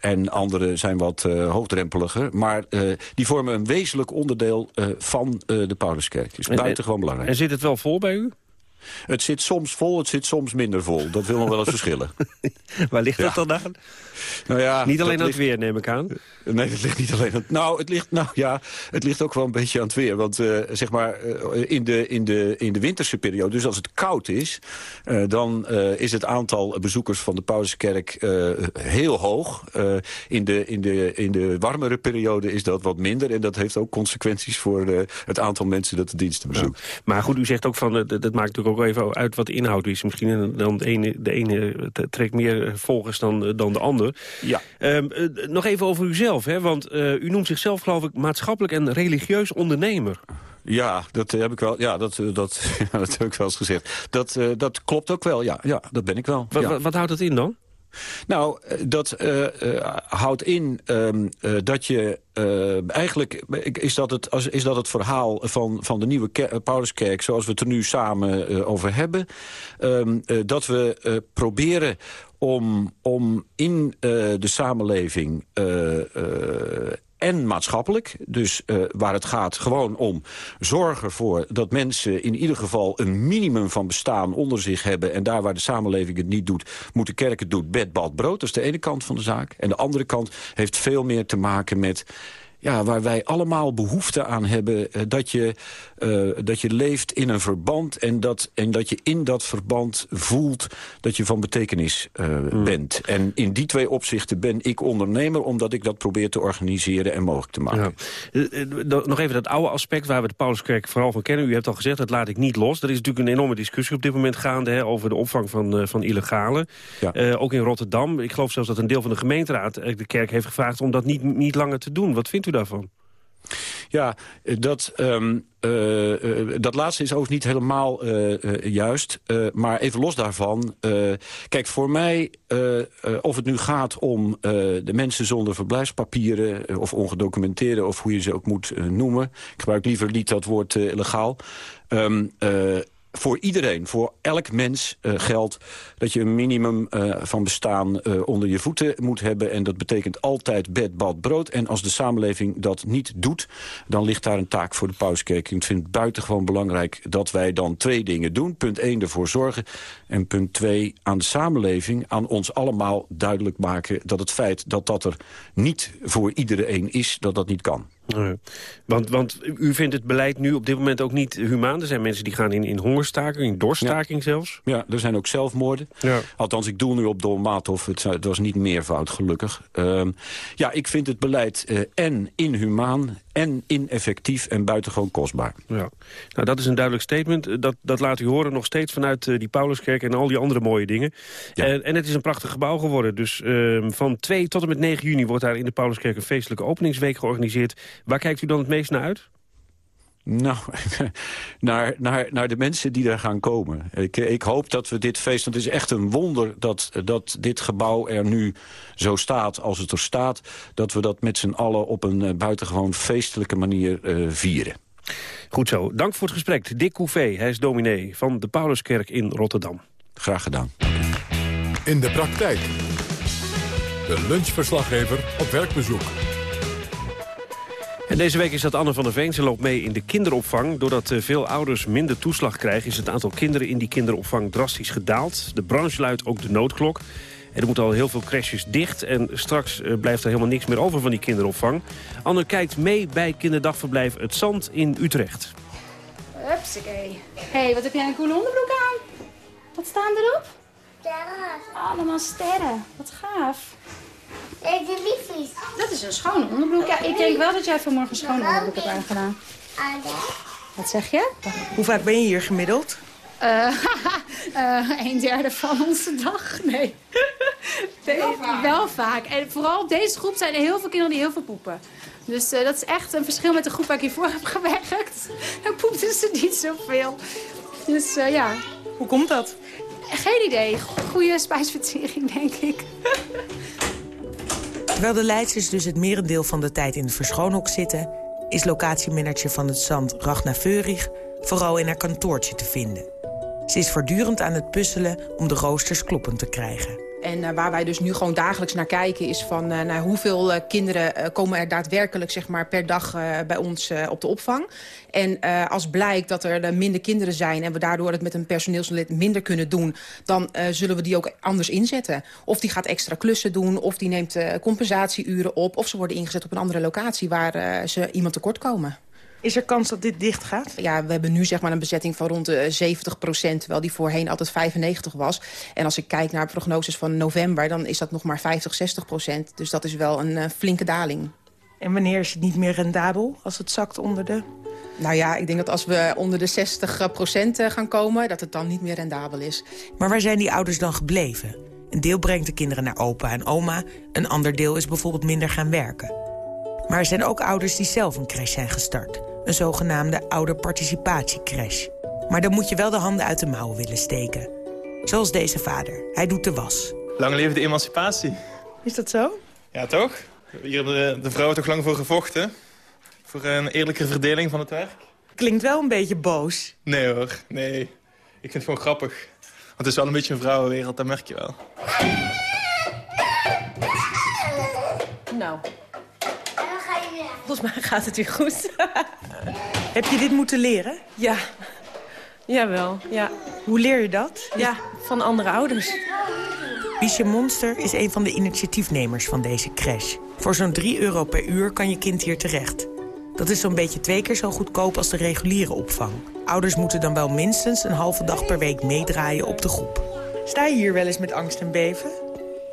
en andere zijn wat hoogdrempeliger. Maar die vormen een wezenlijk onderdeel van de Pauluskerk. is buitengewoon belangrijk. En zit het wel vol bij u? Het zit soms vol, het zit soms minder vol. Dat wil nog wel eens verschillen. Waar ligt dat dan aan? Nou ja, niet alleen aan het weer, neem ik aan. Nee, het ligt niet alleen aan Nou, het ligt, nou ja, het ligt ook wel een beetje aan het weer. Want uh, zeg maar, uh, in, de, in, de, in de winterse periode, dus als het koud is... Uh, dan is het aantal bezoekers van de Pauluskerk heel hoog. in, de, in, de, in de warmere periode is dat wat minder. En dat heeft ook consequenties voor het aantal mensen dat de diensten bezoekt. Ja. Maar goed, u zegt ook van, dat maakt natuurlijk ook even uit wat de inhoud is. Misschien dan de ene, de ene trekt meer volgers dan, dan de ander. Ja. Um, uh, nog even over uzelf, hè? want uh, u noemt zichzelf geloof ik maatschappelijk en religieus ondernemer. Ja, dat heb ik wel. Ja, dat, dat, ja, dat heb ik wel eens gezegd. Dat, uh, dat klopt ook wel. Ja, ja, dat ben ik wel. Wat, ja. wat houdt dat in dan? Nou, dat uh, uh, houdt in uh, dat je... eigenlijk is dat, het, is dat het verhaal van, van de nieuwe Pauluskerk... zoals we het er nu samen over hebben. Um, dat we proberen om, om in de samenleving en maatschappelijk. Dus uh, waar het gaat gewoon om zorgen ervoor dat mensen in ieder geval een minimum van bestaan onder zich hebben. En daar waar de samenleving het niet doet, moet de kerk het doen. Bed, bad, brood. Dat is de ene kant van de zaak. En de andere kant heeft veel meer te maken met ja, waar wij allemaal behoefte aan hebben... Uh, dat, je, uh, dat je leeft in een verband en dat, en dat je in dat verband voelt... dat je van betekenis uh, mm. bent. En in die twee opzichten ben ik ondernemer... omdat ik dat probeer te organiseren en mogelijk te maken. Ja. nog even dat oude aspect waar we de Pauluskerk vooral van kennen. U hebt al gezegd, dat laat ik niet los. Er is natuurlijk een enorme discussie op dit moment gaande... Hè, over de opvang van, van illegalen. Ja. ook in Rotterdam. Ik geloof zelfs dat een deel van de gemeenteraad de kerk heeft gevraagd... om dat niet, niet langer te doen. Wat vindt u daarvan? Ja, dat, um, uh, uh, dat laatste is ook niet helemaal juist. maar even los daarvan. kijk, voor mij, of het nu gaat om de mensen zonder verblijfspapieren... of ongedocumenteerde, of hoe je ze ook moet noemen. Ik gebruik liever niet dat woord illegaal. Um, voor iedereen, voor elk mens uh, geldt... dat je een minimum uh, van bestaan uh, onder je voeten moet hebben. En dat betekent altijd bed, bad, brood. En als de samenleving dat niet doet... dan ligt daar een taak voor de Pauskerk. Ik vind het buitengewoon belangrijk dat wij dan twee dingen doen. Punt 1, ervoor zorgen. En punt 2, aan de samenleving, aan ons allemaal duidelijk maken... dat het feit dat dat er niet voor iedereen is, dat dat niet kan. Nee. Want, want u vindt het beleid nu op dit moment ook niet humaan. Er zijn mensen die gaan in, in hongerstaking, in dorststaking ja. zelfs. Ja, er zijn ook zelfmoorden. Ja. Althans, ik doe nu op Dolmatov. Het, het was niet meervoud, gelukkig. Uh, ja, ik vind het beleid uh, en inhumaan en ineffectief en buitengewoon kostbaar. Ja. Nou, dat is een duidelijk statement. Dat, dat laat u horen nog steeds vanuit uh, die Pauluskerk en al die andere mooie dingen. Ja. En, en het is een prachtig gebouw geworden. Dus uh, van 2 tot en met 9 juni wordt daar in de Pauluskerk een feestelijke openingsweek georganiseerd. Waar kijkt u dan het meest naar uit? Nou, naar, naar, naar de mensen die er gaan komen. Ik, ik hoop dat we dit feest... want het is echt een wonder dat, dat dit gebouw er nu zo staat als het er staat... dat we dat met z'n allen op een uh, buitengewoon feestelijke manier uh, vieren. Goed zo. Dank voor het gesprek. Dick Couvé, hij is dominee van de Pauluskerk in Rotterdam. Graag gedaan. In de praktijk. De lunchverslaggever op werkbezoek. En deze week is dat Anne van der Veen. Ze loopt mee in de kinderopvang. Doordat veel ouders minder toeslag krijgen... is het aantal kinderen in die kinderopvang drastisch gedaald. De branche luidt ook de noodklok. Er moeten al heel veel crashes dicht. En straks blijft er helemaal niks meer over van die kinderopvang. Anne kijkt mee bij kinderdagverblijf Het Zand in Utrecht. Hupsakee. Hé, hey, wat heb jij een coole onderbroek aan? Wat staan erop? Sterren. Allemaal sterren. Wat gaaf. Nee, de liefjes. Dat is een schone onderbroek. Ja, ik denk wel dat jij vanmorgen een schone onderbroek hebt aangedaan. Wat zeg je? Hoe vaak ben je hier gemiddeld? Uh, uh, een derde van onze dag. Nee. wel, vaak. wel vaak. En vooral op deze groep zijn er heel veel kinderen die heel veel poepen. Dus uh, dat is echt een verschil met de groep waar ik hiervoor heb gewerkt. Dan poepten ze niet zoveel. Dus ja. Hoe komt dat? Geen idee. Goede spijsvertering, denk ik. Terwijl de leidsters dus het merendeel van de tijd in het verschoonhok zitten... is locatiemanager van het Zand, Ragna vooral in haar kantoortje te vinden. Ze is voortdurend aan het puzzelen om de roosters kloppend te krijgen. En uh, waar wij dus nu gewoon dagelijks naar kijken is van nou, hoeveel uh, kinderen komen er daadwerkelijk zeg maar, per dag bij ons op de opvang. En als blijkt dat er minder kinderen zijn en we daardoor het met een personeelslid minder kunnen doen, dan zullen we die ook anders inzetten. Of die gaat extra klussen doen, of die neemt compensatieuren op, of ze worden ingezet op een andere locatie waar ze iemand tekort komen. Is er kans dat dit dicht gaat? Ja, we hebben nu zeg maar een bezetting van rond de 70 procent... terwijl die voorheen altijd 95 was. En als ik kijk naar prognoses van november... dan is dat nog maar 50, 60 procent. Dus dat is wel een uh, flinke daling. En wanneer is het niet meer rendabel als het zakt onder de... Nou ja, ik denk dat als we onder de 60 procent gaan komen... dat het dan niet meer rendabel is. Maar waar zijn die ouders dan gebleven? Een deel brengt de kinderen naar opa en oma. Een ander deel is bijvoorbeeld minder gaan werken. Maar er zijn ook ouders die zelf een crash zijn gestart. Een zogenaamde ouderparticipatiecrash. Maar dan moet je wel de handen uit de mouwen willen steken. Zoals deze vader. Hij doet de was. Lang leven de emancipatie. Is dat zo? Ja, toch? Hier hebben de, de vrouwen toch lang voor gevochten. Voor een eerlijke verdeling van het werk. Klinkt wel een beetje boos. Nee hoor, nee. Ik vind het gewoon grappig. Want het is wel een beetje een vrouwenwereld, dat merk je wel. Nou, Volgens mij gaat het weer goed. Heb je dit moeten leren? Ja. Jawel, ja. Hoe leer je dat? Ja, van andere ouders. Biesje Monster is een van de initiatiefnemers van deze crash. Voor zo'n 3 euro per uur kan je kind hier terecht. Dat is zo'n beetje twee keer zo goedkoop als de reguliere opvang. Ouders moeten dan wel minstens een halve dag per week meedraaien op de groep. Sta je hier wel eens met angst en beven?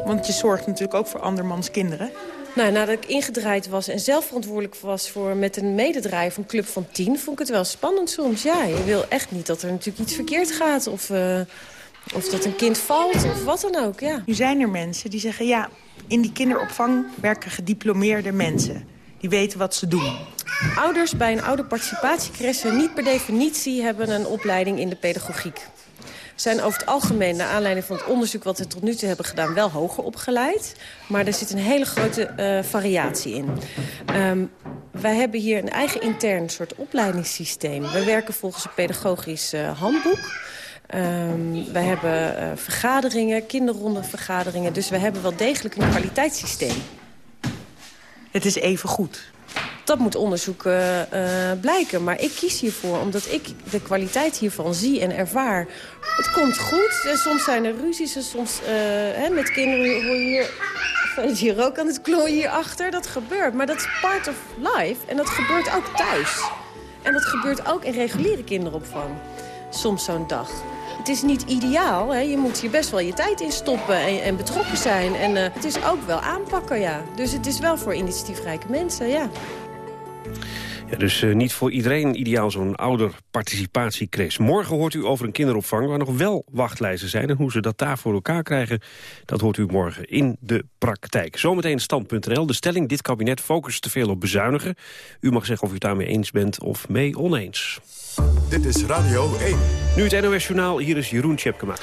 Want je zorgt natuurlijk ook voor andermans kinderen. Nou, nadat ik ingedraaid was en zelf verantwoordelijk was voor met een mededraaier van Club van 10... vond ik het wel spannend soms. Ja, je wil echt niet dat er natuurlijk iets verkeerd gaat of, uh, of dat een kind valt of wat dan ook. Ja. Nu zijn er mensen die zeggen, ja, in die kinderopvang werken gediplomeerde mensen. Die weten wat ze doen. Ouders bij een ouderparticipatiecrash niet per definitie hebben een opleiding in de pedagogiek. Zijn over het algemeen, naar aanleiding van het onderzoek... wat we tot nu toe hebben gedaan, wel hoger opgeleid. Maar er zit een hele grote uh, variatie in. Um, wij hebben hier een eigen intern soort opleidingssysteem. We werken volgens een pedagogisch uh, handboek... Um, wij hebben uh, vergaderingen, kinderrondevergaderingen. Dus we hebben wel degelijk een kwaliteitssysteem. Het is even goed. Dat moet onderzoek uh, uh, blijken. Maar ik kies hiervoor omdat ik de kwaliteit hiervan zie en ervaar. Het komt goed. Soms zijn er ruzies. En soms hè, met kinderen hoor je hier... Hier ook aan het klooien hierachter. Dat gebeurt. Maar dat is part of life. En dat gebeurt ook thuis. En dat gebeurt ook in reguliere kinderopvang. Soms zo'n dag het is niet ideaal. Hè. Je moet hier best wel je tijd in stoppen en, en betrokken zijn. En uh, het is ook wel aanpakken, ja. Dus het is wel voor initiatiefrijke mensen, ja. Ja, dus uh, niet voor iedereen ideaal zo'n ouderparticipatiecrash. Morgen hoort u over een kinderopvang waar nog wel wachtlijsten zijn. En hoe ze dat daar voor elkaar krijgen, dat hoort u morgen in de praktijk. Zometeen stand.nl. De stelling, dit kabinet focust te veel op bezuinigen. U mag zeggen of u het daarmee eens bent of mee oneens. Dit is Radio 1. Nu het NOS Journaal, hier is Jeroen Tjepkema.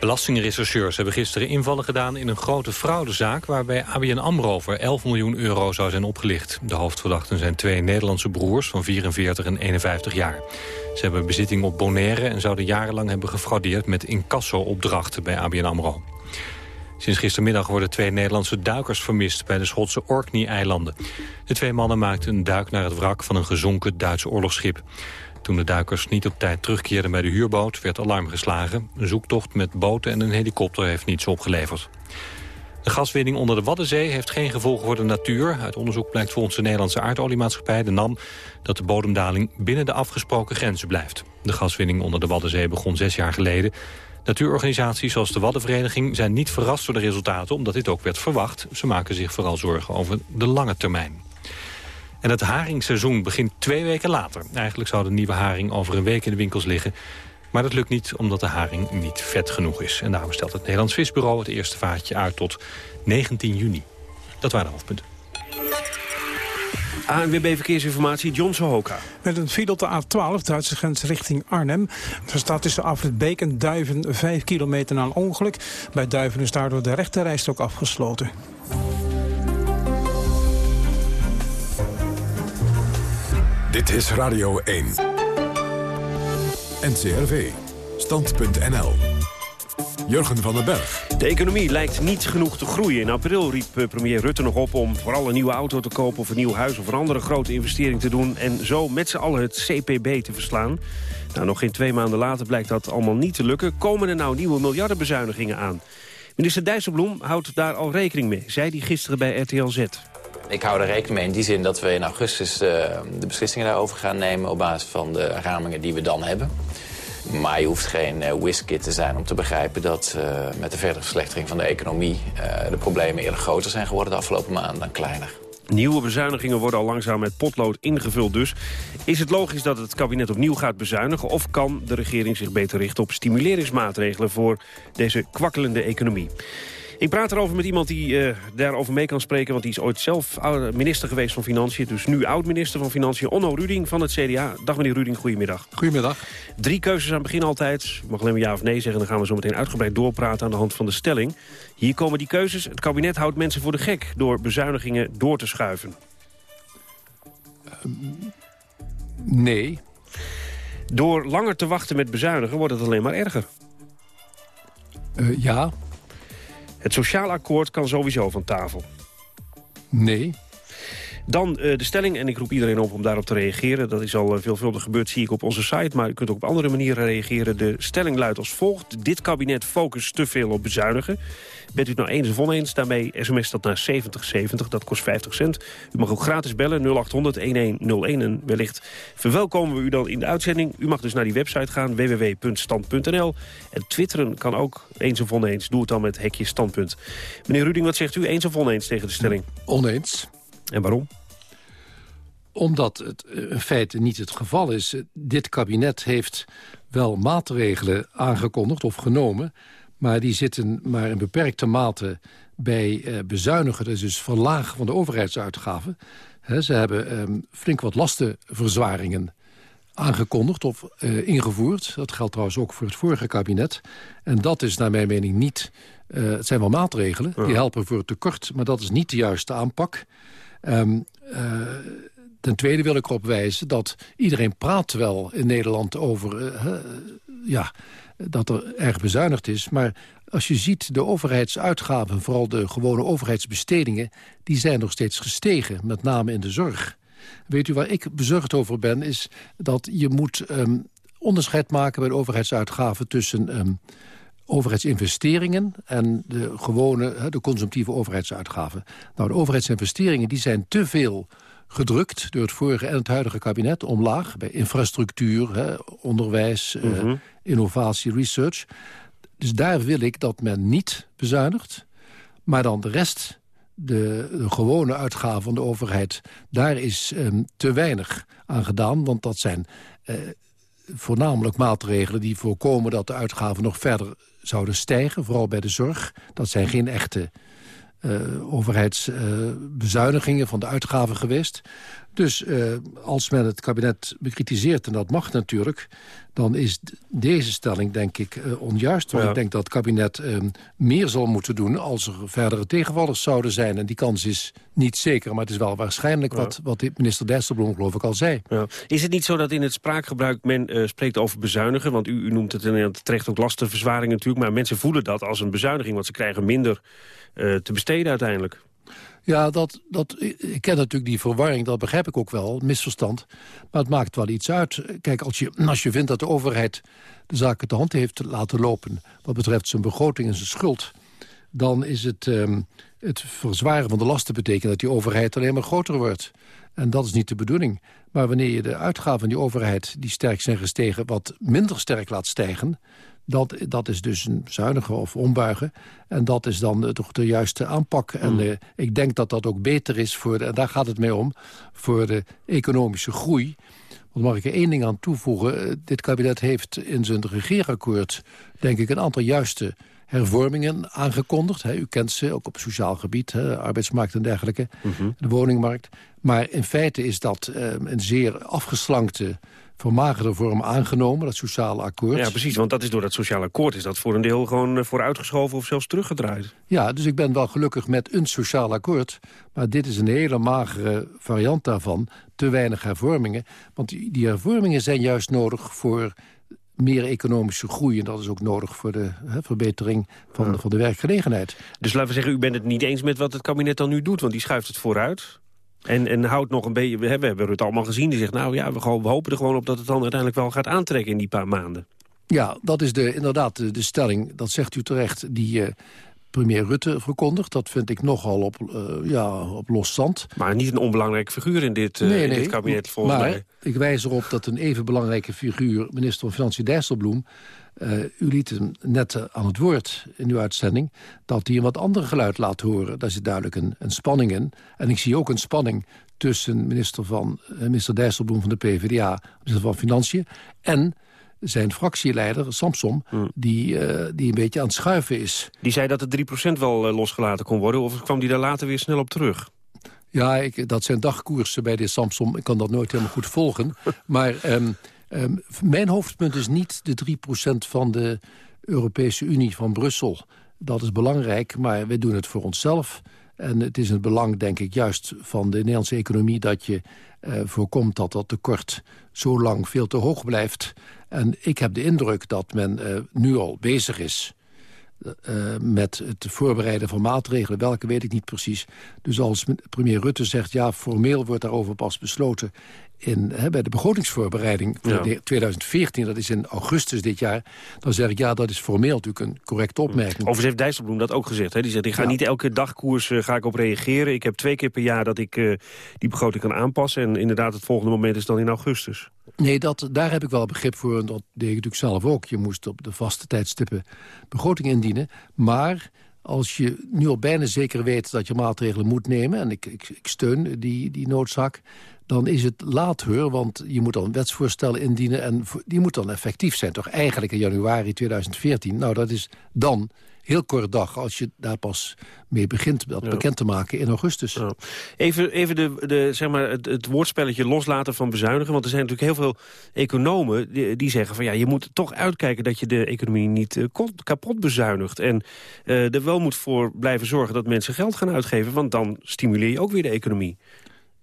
Belastingrechercheurs hebben gisteren invallen gedaan in een grote fraudezaak... waarbij ABN AMRO voor 11 miljoen euro zou zijn opgelicht. De hoofdverdachten zijn twee Nederlandse broers van 44 en 51 jaar. Ze hebben bezitting op Bonaire en zouden jarenlang hebben gefraudeerd... met incasso-opdrachten bij ABN AMRO. Sinds gistermiddag worden twee Nederlandse duikers vermist... bij de Schotse Orkney-eilanden. De twee mannen maakten een duik naar het wrak van een gezonken Duitse oorlogsschip. Toen de duikers niet op tijd terugkeerden bij de huurboot... werd alarm geslagen. Een zoektocht met boten en een helikopter heeft niets opgeleverd. De gaswinning onder de Waddenzee heeft geen gevolgen voor de natuur. Uit onderzoek blijkt volgens de Nederlandse aardoliemaatschappij, de NAM... dat de bodemdaling binnen de afgesproken grenzen blijft. De gaswinning onder de Waddenzee begon zes jaar geleden. Natuurorganisaties zoals de Waddenvereniging zijn niet verrast door de resultaten... omdat dit ook werd verwacht. Ze maken zich vooral zorgen over de lange termijn. En het haringseizoen begint twee weken later. Eigenlijk zou de nieuwe haring over een week in de winkels liggen. Maar dat lukt niet omdat de haring niet vet genoeg is. En daarom stelt het Nederlands Visbureau het eerste vaartje uit tot 19 juni. Dat waren de hoofdpunten. ANWB Verkeersinformatie, John Sohoka. Met een file op de A12, Duitse grens richting Arnhem. Er staat tussen Afrit Beek en Duiven 5 kilometer na een ongeluk. Bij Duiven is daardoor de rechterrijstok afgesloten. Dit is Radio 1. NCRV. Stand.nl. Jurgen van den Berg. De economie lijkt niet genoeg te groeien. In april riep eh, premier Rutte nog op om vooral een nieuwe auto te kopen... of een nieuw huis of een andere grote investering te doen... en zo met z'n allen het CPB te verslaan. Nou, nog geen twee maanden later blijkt dat allemaal niet te lukken. Komen er nou nieuwe miljardenbezuinigingen aan? Minister Dijsselbloem houdt daar al rekening mee, zei hij gisteren bij RTL Z. Ik hou er rekening mee in die zin dat we in augustus uh, de beslissingen daarover gaan nemen... op basis van de ramingen die we dan hebben. Maar je hoeft geen uh, whiskit te zijn om te begrijpen dat uh, met de verdere verslechtering van de economie... de problemen eerder groter zijn geworden de afgelopen maanden dan kleiner. Nieuwe bezuinigingen worden al langzaam met potlood ingevuld dus. Is het logisch dat het kabinet opnieuw gaat bezuinigen... of kan de regering zich beter richten op stimuleringsmaatregelen... voor deze kwakkelende economie? Ik praat erover met iemand die uh, daarover mee kan spreken... want die is ooit zelf minister geweest van Financiën... dus nu oud-minister van Financiën, Onno Ruding van het CDA. Dag meneer Ruding, goedemiddag. Goedemiddag. Drie keuzes aan het begin altijd. U mag alleen maar ja of nee zeggen, dan gaan we zo meteen uitgebreid doorpraten... aan de hand van de stelling. Hier komen die keuzes. Het kabinet houdt mensen voor de gek... door bezuinigingen door te schuiven. Uh, nee. Door langer te wachten met bezuinigen wordt het alleen maar erger. Uh, ja. Het sociaal akkoord kan sowieso van tafel. Nee. Dan uh, de stelling, en ik roep iedereen op om daarop te reageren. Dat is al uh, veelvuldig gebeurd, zie ik op onze site. Maar u kunt ook op andere manieren reageren. De stelling luidt als volgt. Dit kabinet focust te veel op bezuinigen. Bent u het nou eens of oneens? Daarmee sms dat naar 7070, dat kost 50 cent. U mag ook gratis bellen, 0800-1101. En wellicht verwelkomen we u dan in de uitzending. U mag dus naar die website gaan, www.stand.nl. En twitteren kan ook eens of oneens. Doe het dan met hekje standpunt. Meneer Ruding, wat zegt u? Eens of oneens tegen de stelling? Oneens. En waarom? Omdat het in feite niet het geval is. Dit kabinet heeft wel maatregelen aangekondigd of genomen... maar die zitten maar in beperkte mate bij eh, bezuinigen. Dat is dus verlagen van de overheidsuitgaven. He, ze hebben um, flink wat lastenverzwaringen aangekondigd of uh, ingevoerd. Dat geldt trouwens ook voor het vorige kabinet. En dat is naar mijn mening niet... Uh, het zijn wel maatregelen, die helpen voor het tekort... maar dat is niet de juiste aanpak. Um, uh, ten tweede wil ik erop wijzen dat iedereen praat wel in Nederland over... ja, dat er erg bezuinigd is. Maar als je ziet de overheidsuitgaven, vooral de gewone overheidsbestedingen... die zijn nog steeds gestegen, met name in de zorg. Weet u waar ik bezorgd over ben, is dat je moet um, onderscheid maken... bij de overheidsuitgaven tussen um, overheidsinvesteringen... en de gewone, de consumptieve overheidsuitgaven. Nou, de overheidsinvesteringen die zijn te veel gedrukt door het vorige en het huidige kabinet omlaag... bij infrastructuur, hè, onderwijs, -hmm. uh, innovatie, research. Dus daar wil ik dat men niet bezuinigt, maar dan de rest... De, de gewone uitgaven van de overheid, daar is um, te weinig aan gedaan. Want dat zijn uh, voornamelijk maatregelen die voorkomen dat de uitgaven nog verder zouden stijgen. Vooral bij de zorg. Dat zijn geen echte uh, overheidsbezuinigingen van de uitgaven geweest. Dus uh, als men het kabinet bekritiseert, en dat mag natuurlijk... dan is deze stelling, denk ik, uh, onjuist. Want ja. ik denk dat het kabinet uh, meer zal moeten doen... als er verdere tegenvallers zouden zijn. En die kans is niet zeker, maar het is wel waarschijnlijk... Ja. wat, wat minister Dijsselbloem geloof ik al zei. Ja. Is het niet zo dat in het spraakgebruik men uh, spreekt over bezuinigen? Want u, u noemt het in terecht ook lastenverzwaring natuurlijk... maar mensen voelen dat als een bezuiniging... want ze krijgen minder uh, te besteden uiteindelijk. Ja, dat, dat, ik ken natuurlijk die verwarring, dat begrijp ik ook wel, misverstand. Maar het maakt wel iets uit. Kijk, als je, als je vindt dat de overheid de zaken te hand heeft laten lopen... wat betreft zijn begroting en zijn schuld... dan is het, um, het verzwaren van de lasten betekent dat die overheid alleen maar groter wordt. En dat is niet de bedoeling. Maar wanneer je de uitgaven van die overheid, die sterk zijn gestegen... wat minder sterk laat stijgen dat, dat is dus een zuinigen of ombuigen. En dat is dan toch de juiste aanpak. Mm. En uh, ik denk dat dat ook beter is, voor de, en daar gaat het mee om... voor de economische groei. Want mag ik er één ding aan toevoegen. Uh, dit kabinet heeft in zijn regeerakkoord... denk ik een aantal juiste hervormingen aangekondigd. U kent ze, ook op sociaal gebied, hè, arbeidsmarkt en dergelijke. Mm -hmm. De woningmarkt. Maar in feite is dat een zeer afgeslankte vermagerde vorm aangenomen, dat sociale akkoord. Ja, precies, want dat is door dat sociale akkoord... is dat voor een deel gewoon vooruitgeschoven of zelfs teruggedraaid. Ja, dus ik ben wel gelukkig met een sociaal akkoord... maar dit is een hele magere variant daarvan. Te weinig hervormingen. Want die, die hervormingen zijn juist nodig voor meer economische groei. En dat is ook nodig voor de hè, verbetering van, ja. van de werkgelegenheid. Dus laten we zeggen, u bent het niet eens met wat het kabinet dan nu doet... want die schuift het vooruit... En, en houdt nog een beetje, we hebben, we hebben het allemaal gezien, die zegt nou ja, we, we hopen er gewoon op dat het dan uiteindelijk wel gaat aantrekken in die paar maanden. Ja, dat is de, inderdaad de, de stelling, dat zegt u terecht, die uh, premier Rutte verkondigt. Dat vind ik nogal op, uh, ja, op los zand. Maar niet een onbelangrijke figuur in dit, uh, nee, in dit kabinet volgens maar mij. ik wijs erop dat een even belangrijke figuur, minister van Financiën Dijsselbloem... Uh, u liet hem net aan het woord in uw uitzending... dat hij een wat ander geluid laat horen. Daar zit duidelijk een, een spanning in. En ik zie ook een spanning tussen minister, van, minister Dijsselbloem van de PvdA... minister van Financiën en zijn fractieleider, Samsom... Hmm. Die, uh, die een beetje aan het schuiven is. Die zei dat de 3% wel losgelaten kon worden... of kwam die daar later weer snel op terug? Ja, ik, dat zijn dagkoersen bij de Samsom. Ik kan dat nooit helemaal goed volgen. maar... Um, Um, mijn hoofdpunt is niet de 3% van de Europese Unie van Brussel. Dat is belangrijk, maar we doen het voor onszelf. En het is het belang, denk ik, juist van de Nederlandse economie... dat je voorkomt dat dat tekort zo lang veel te hoog blijft. En ik heb de indruk dat men uh, nu al bezig is... Uh, met het voorbereiden van maatregelen. Welke weet ik niet precies. Dus als premier Rutte zegt... ja, formeel wordt daarover pas besloten in, hè, bij de begrotingsvoorbereiding voor ja. 2014, dat is in augustus dit jaar... dan zeg ik, ja, dat is formeel natuurlijk een correcte opmerking. Overigens heeft Dijsselbloem dat ook gezegd. Hè? Die zegt, ik ga ja. niet elke dagkoers uh, ga ik op reageren. Ik heb twee keer per jaar dat ik uh, die begroting kan aanpassen. En inderdaad, het volgende moment is dan in augustus. Nee, dat, daar heb ik wel begrip voor. En dat deed ik natuurlijk zelf ook. Je moest op de vaste tijdstippen begroting indienen. Maar als je nu al bijna zeker weet dat je maatregelen moet nemen... en ik, ik, ik steun die, die noodzaak dan is het laat hoor, want je moet dan wetsvoorstellen indienen... en die moet dan effectief zijn, toch eigenlijk in januari 2014. Nou, dat is dan heel kort dag als je daar pas mee begint dat bekend te maken in augustus. Even, even de, de, zeg maar het, het, woordspelletje loslaten van bezuinigen. Want er zijn natuurlijk heel veel economen die, die, zeggen van ja, je moet toch uitkijken dat je de economie niet uh, kapot bezuinigt. En uh, er wel moet voor blijven zorgen dat mensen geld gaan uitgeven. Want dan stimuleer je ook weer de economie.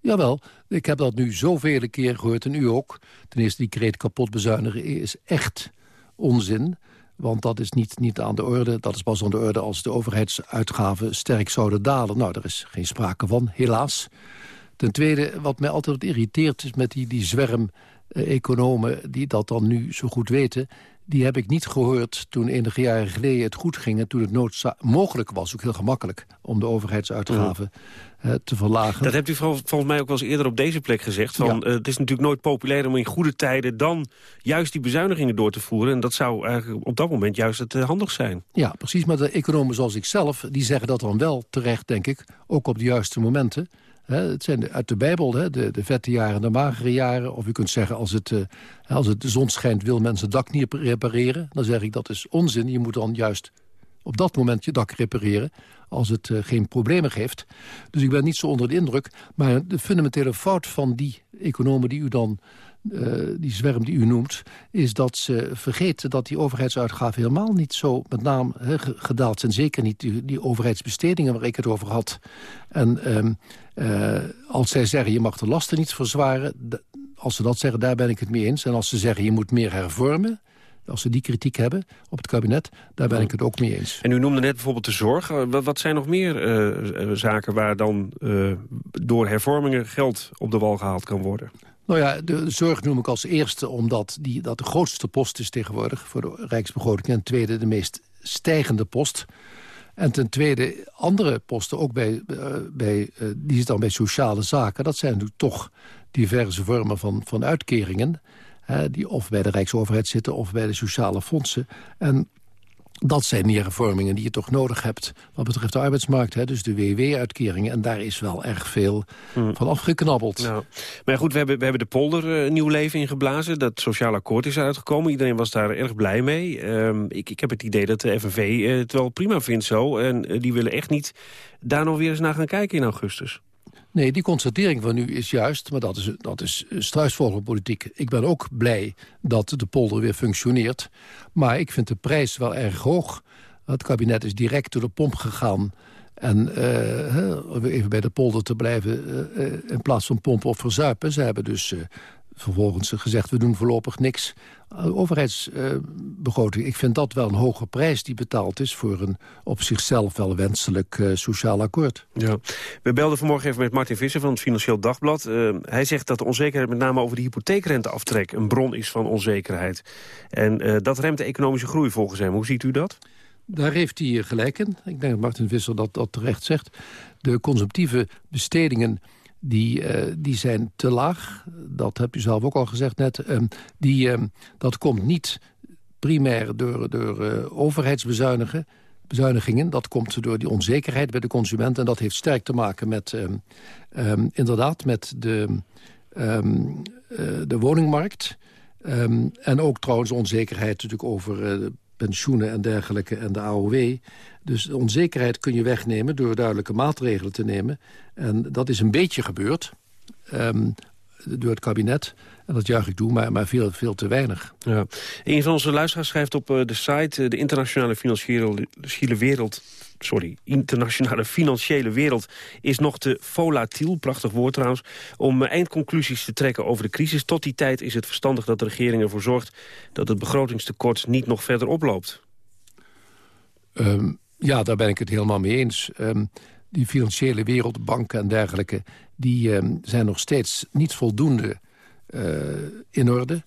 Jawel, ik heb dat nu zoveel keer gehoord en u ook. Ten eerste, die kreet kapot bezuinigen is echt onzin. Want dat is niet, niet aan de orde. Dat is pas aan de orde als de overheidsuitgaven sterk zouden dalen. Nou, daar is geen sprake van, helaas. Ten tweede, wat mij altijd irriteert is met die, die zwerm eh, economen die dat dan nu zo goed weten die heb ik niet gehoord toen enige jaren geleden het goed ging... en toen het mogelijk was, ook heel gemakkelijk... om de overheidsuitgaven uh, te verlagen. Dat hebt u volgens mij ook wel eens eerder op deze plek gezegd. Van, uh, het is natuurlijk nooit populair om in goede tijden... dan juist die bezuinigingen door te voeren. En dat zou eigenlijk op dat moment juist het uh, handig zijn. Ja, precies. Maar de economen zoals ik zelf... die zeggen dat dan wel terecht, denk ik. Ook op de juiste momenten het zijn uit de Bijbel, de, de vette jaren, de magere jaren. Of u kunt zeggen, als, het, uh, als het de zon schijnt, wil mensen het dak niet repareren. Dan zeg ik, dat is onzin. Je moet dan juist op dat moment je dak repareren... als het uh, geen problemen geeft. Dus ik ben niet zo onder de indruk. Maar de fundamentele fout van die economen die u dan... Uh, die zwerm die u noemt, is dat ze vergeten dat die overheidsuitgaven helemaal niet zo met name gedaald zijn. Zeker niet die, die, overheidsbestedingen waar ik het over had. En um, uh, als zij zeggen je mag de lasten niet verzwaren... als ze dat zeggen, daar ben ik het mee eens. En als ze zeggen je moet meer hervormen als ze die kritiek hebben op het kabinet, daar ben ik het ook mee eens. En u noemde net bijvoorbeeld de zorg. Eh, wat, zijn nog meer uh, zaken waar dan uh, door hervormingen geld op de wal gehaald kan worden? Nou ja, de zorg noem ik als eerste omdat die, dat de grootste post is tegenwoordig voor de Rijksbegroting. En tweede de meest stijgende post. En ten tweede andere posten, ook bij, bij, die zitten dan bij sociale zaken. Dat zijn natuurlijk toch diverse vormen van, van uitkeringen die of bij de Rijksoverheid zitten of bij de sociale fondsen. En dat zijn die hervormingen die je toch nodig hebt wat betreft de arbeidsmarkt. Hè, dus de WW-uitkeringen. En daar is wel erg veel hmm. van afgeknabbeld. Nou, maar goed, we hebben, we hebben de polder uh, nieuw leven ingeblazen. Dat sociaal akkoord is uitgekomen. Iedereen was daar erg blij mee. Uh, ik, ik heb het idee dat de FNV uh, het wel prima vindt zo. En uh, die willen echt niet daar nog weer eens naar gaan kijken in augustus. Nee, die constatering van u is juist, maar dat is, dat is struisvogelpolitiek. Ik ben ook blij dat de polder weer functioneert. Maar ik vind de prijs wel erg hoog. Het kabinet is direct door de pomp gegaan. En uh, even bij de polder te blijven, uh, in plaats van pompen of verzuipen. Ze hebben dus vervolgens gezegd, we doen voorlopig niks. Uh, overheidsbegroting, ik vind dat wel een hoge prijs die betaald is... voor een op zichzelf wel wenselijk uh, sociaal akkoord. Ja. We belden vanmorgen even met Martin Visser van het Financieel Dagblad. Uh, hij zegt dat de onzekerheid met name over de hypotheekrenteaftrek... een bron is van onzekerheid. En dat remt de economische groei volgens hem. Hoe ziet u dat? Daar heeft hij gelijk in. Ik denk dat Martin Visser dat, dat terecht zegt. De consumptieve bestedingen die, uh, die zijn te laag. Dat heb u zelf ook al gezegd net. Um, die, um, dat komt niet primair door, door uh, overheidsbezuinigen. Bezuinigingen, dat komt door die onzekerheid bij de consument. En dat heeft sterk te maken met, um, inderdaad, met de, uh, de woningmarkt. en ook trouwens onzekerheid natuurlijk over pensioenen en dergelijke en de AOW. Dus de onzekerheid kun je wegnemen door duidelijke maatregelen te nemen. En dat is een beetje gebeurd um, door het kabinet. En dat juich ik toe, maar, maar veel, veel te weinig. Ja. Een van onze luisteraars schrijft op uh, de site... Uh, de internationale financiële wereld sorry, internationale financiële wereld is nog te volatiel, prachtig woord trouwens, om uh, eindconclusies te trekken over de crisis. Tot die tijd is het verstandig dat de regering ervoor zorgt dat het begrotingstekort niet nog verder oploopt. Um, ja, daar ben ik het helemaal mee eens. Um, die financiële wereld, banken en dergelijke... die um, zijn nog steeds niet voldoende uh, in orde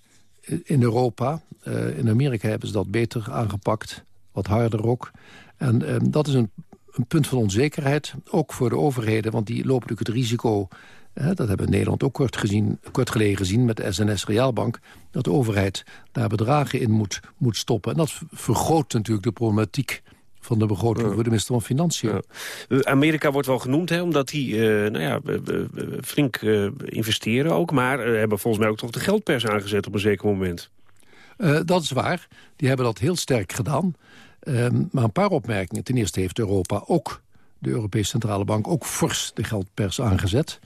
in Europa. Uh, in Amerika hebben ze dat beter aangepakt, wat harder ook. En um, dat is een, een, punt van onzekerheid, ook voor de overheden... want die lopen natuurlijk het risico... Dat hebben we in Nederland ook kort, gezien, kort geleden gezien met de SNS Reaalbank... dat de overheid daar bedragen in moet, moet stoppen. En dat vergroot natuurlijk de problematiek van de begroting voor de minister van Financiën. Uh, Amerika wordt wel genoemd, hè, omdat die uh, nou ja, flink uh, investeren ook. Maar hebben volgens mij ook toch de geldpers aangezet op een zeker moment. dat is waar. Die hebben dat heel sterk gedaan. Ehm, maar een paar opmerkingen. Ten eerste heeft Europa ook, de Europese Centrale Bank... ook fors de geldpers aangezet.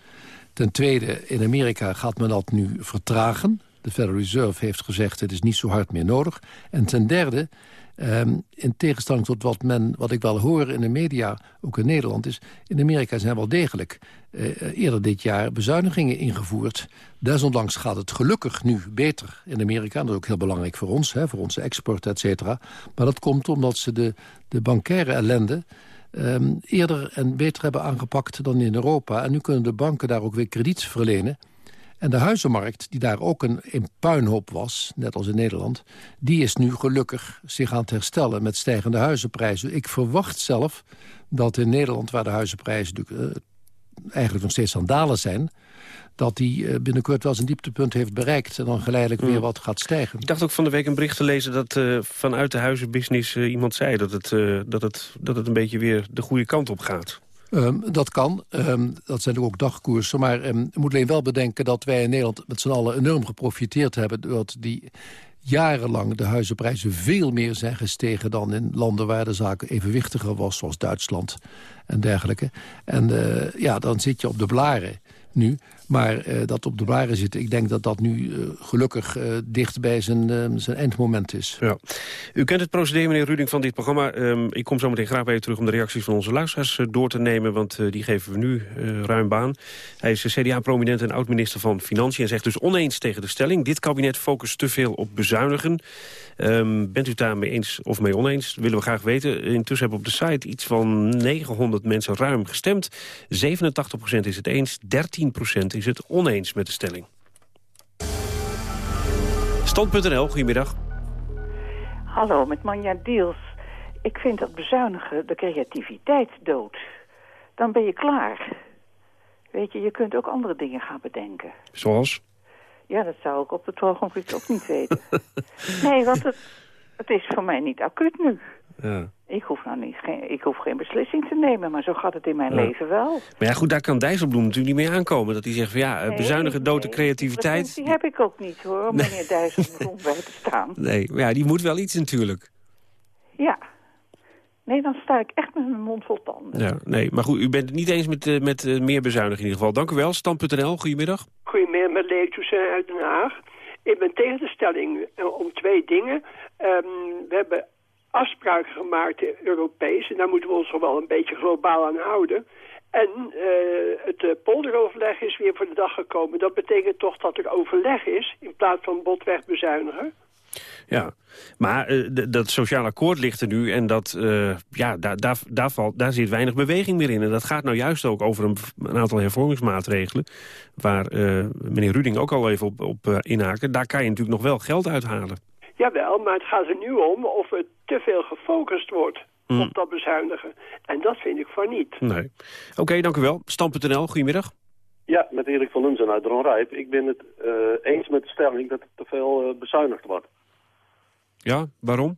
Ten tweede, in Amerika gaat men dat nu vertragen. De Federal Reserve heeft gezegd, het is niet zo hard meer nodig. En ten derde, Um, in tegenstelling tot wat, men, wat ik wel hoor in de media, ook in Nederland... is in Amerika zijn wel degelijk uh, eerder dit jaar bezuinigingen ingevoerd. Desondanks gaat het gelukkig nu beter in Amerika. Dat is ook heel belangrijk voor ons, hè, voor onze export, et cetera. Maar dat komt omdat ze de, de bankaire ellende... Um, eerder en beter hebben aangepakt dan in Europa. En nu kunnen de banken daar ook weer krediet verlenen... En de huizenmarkt, die daar ook een, een puinhoop was, net als in Nederland... die is nu gelukkig zich aan het herstellen met stijgende huizenprijzen. Ik verwacht zelf dat in Nederland, waar de huizenprijzen natuurlijk, uh, eigenlijk nog steeds aan dalen zijn dat die uh, binnenkort wel zijn dieptepunt heeft bereikt... en dan geleidelijk weer wat gaat stijgen. Ik dacht ook van de week een bericht te lezen dat uh, vanuit de huizenbusiness uh, iemand zei... Dat het, dat, het, dat het een beetje weer de goede kant op gaat. Um, dat kan. Um, dat zijn ook dagkoersen. Maar um, moet alleen wel bedenken dat wij in Nederland met z'n allen enorm geprofiteerd hebben... dat die jarenlang de huizenprijzen veel meer zijn gestegen... dan in landen waar de zaak evenwichtiger was, zoals Duitsland en dergelijke. En uh, ja, dan zit je op de blaren nu. Maar uh, dat op de blaren zitten, ik denk dat dat nu uh, gelukkig uh, dicht bij zijn, zijn eindmoment is. Ja. U kent het procedé, meneer Ruding, van dit programma. Um, ik kom zo meteen graag bij je terug om de reacties van onze luisteraars door te nemen. Want die geven we nu ruim baan. Hij is CDA-prominent en oud-minister van Financiën. En zegt dus oneens tegen de stelling. Dit kabinet focust te veel op bezuinigen. Um, bent u daarmee eens of mee oneens? Willen we graag weten. Intussen hebben op de site iets van 900 mensen ruim gestemd. 87% is het eens, 13% is het oneens met de stelling. Stand.nl, goedemiddag. Hallo, met Manja Diels. Ik vind dat bezuinigen de creativiteit dood. Dan ben je klaar. Weet je, je kunt ook andere dingen gaan bedenken. Zoals? Ja, dat zou ik op het ogenblik ook niet weten. nee, want het, het is voor mij niet acuut nu. Ja. Ik hoef, nou niet, geen, ik hoef geen beslissing te nemen, maar zo gaat het in mijn leven wel. Maar ja, goed, daar kan Dijsselbloem natuurlijk niet mee aankomen. Dat hij zegt van ja, nee, bezuinigen dood de creativiteit. Die heb ik ook niet hoor, om meneer Dijsselbloem bij te staan. Nee, maar ja, die moet wel iets natuurlijk. Ja. Nee, dan sta ik echt met mijn mond vol tanden. Ja, nee, maar goed, u bent het niet eens met, uh, met uh, meer bezuinigen in ieder geval. Dank u wel, Stand.nl, goedemiddag. Goedemiddag, met Leetus uit Den Haag. Ik ben tegen de stelling om twee dingen. Um, we hebben afspraken gemaakt, Europees. En daar moeten we ons toch wel een beetje globaal aan houden. En uh, het uh, polderoverleg is weer voor de dag gekomen. Dat betekent toch dat er overleg is in plaats van botweg bezuinigen. Ja, maar uh, dat sociaal akkoord ligt er nu en dat, ja, daar, daar, daar, valt, daar zit weinig beweging meer in. En dat gaat nou juist ook over een, een aantal hervormingsmaatregelen... waar meneer Ruding ook al even op, op inhaken. Daar kan je natuurlijk nog wel geld uithalen. Jawel, maar het gaat er nu om of het te veel gefocust wordt mm. op dat bezuinigen. En dat vind ik van niet. Nee. Oké, okay, dank u wel. Stam.nl, goedemiddag. Ja, met Erik van Lunzen uit Ronrijp. Ik ben het uh, eens met de stelling dat er te veel uh, bezuinigd wordt. Ja, waarom?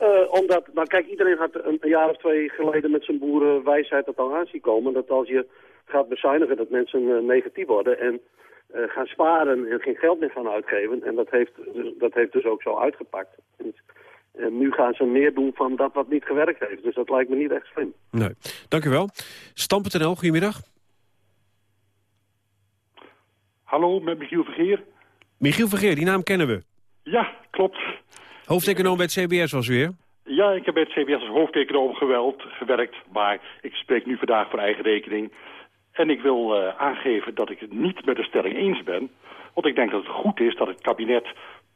Uh, omdat, nou kijk, iedereen had een, jaar of twee geleden met zijn boerenwijsheid dat al aanzien komen. Dat als je gaat bezuinigen, dat mensen negatief worden. En uh, gaan sparen en geen geld meer gaan uitgeven. En dat heeft, dat heeft dus ook zo uitgepakt. En, en nu gaan ze meer doen van dat wat niet gewerkt heeft. Dus dat lijkt me niet echt slim. Nee. Dank u wel. Stam.nl, goedemiddag. Hallo, met Michiel Vergeer. Michiel Vergeer, die naam kennen we. Ja, klopt. Hoofdeconoom bij het CBS was weer. Ja, ik heb bij het CBS als hoofdeconoom geweld gewerkt. Maar ik spreek nu vandaag voor eigen rekening. En ik wil uh, aangeven dat ik het niet met de stelling eens ben. Want ik denk dat het goed is dat het kabinet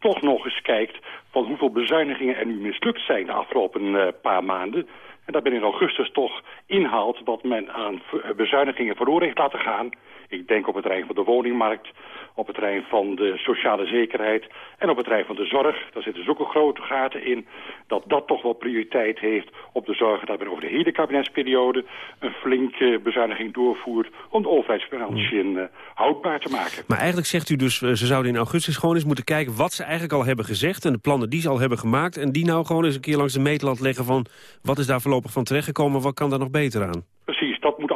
toch nog eens kijkt... van hoeveel bezuinigingen er nu mislukt zijn de afgelopen uh, paar maanden. En dat men in augustus toch inhaalt wat men aan bezuinigingen verloren heeft laten gaan... Ik denk op het terrein van de woningmarkt, op het terrein van de sociale zekerheid en op het terrein van de zorg. Daar zitten zulke grote gaten in dat dat toch wel prioriteit heeft op de zorg dat men over de hele kabinetsperiode een flinke bezuiniging doorvoert om de overheidsfinanciën uh, houdbaar te maken. Maar eigenlijk zegt u dus, uh, ze zouden in augustus gewoon eens moeten kijken wat ze eigenlijk al hebben gezegd en de plannen die ze al hebben gemaakt en die nou gewoon eens een keer langs de meetlat leggen van wat is daar voorlopig van terechtgekomen, wat kan daar nog beter aan?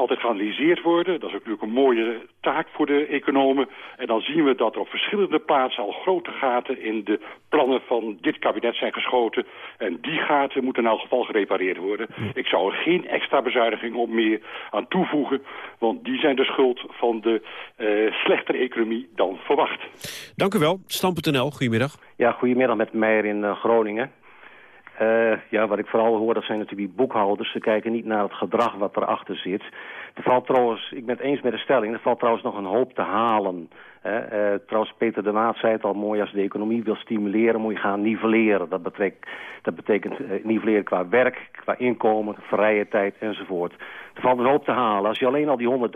Altijd geanalyseerd worden. Dat is ook natuurlijk een mooie taak voor de economen. En dan zien we dat er op verschillende plaatsen al grote gaten in de plannen van dit kabinet zijn geschoten. En die gaten moeten in elk geval gerepareerd worden. Ik zou er geen extra bezuiniging op meer aan toevoegen. Want die zijn de schuld van de uh, slechtere economie dan verwacht. Dank u wel. Stam.nl, goedemiddag. Ja, goedemiddag met Meijer in uh, Groningen. Uh, ja, wat ik vooral hoor, dat zijn natuurlijk die boekhouders. Ze kijken niet naar het gedrag wat erachter zit. Er valt trouwens, ik ben het eens met de stelling, er valt trouwens nog een hoop te halen. Uh, trouwens, Peter de Waard zei het al mooi, als de economie wil stimuleren, moet je gaan nivelleren. Dat dat betekent uh, nivelleren qua werk, qua inkomen, vrije tijd enzovoort. Er valt een hoop te halen. Als je alleen al die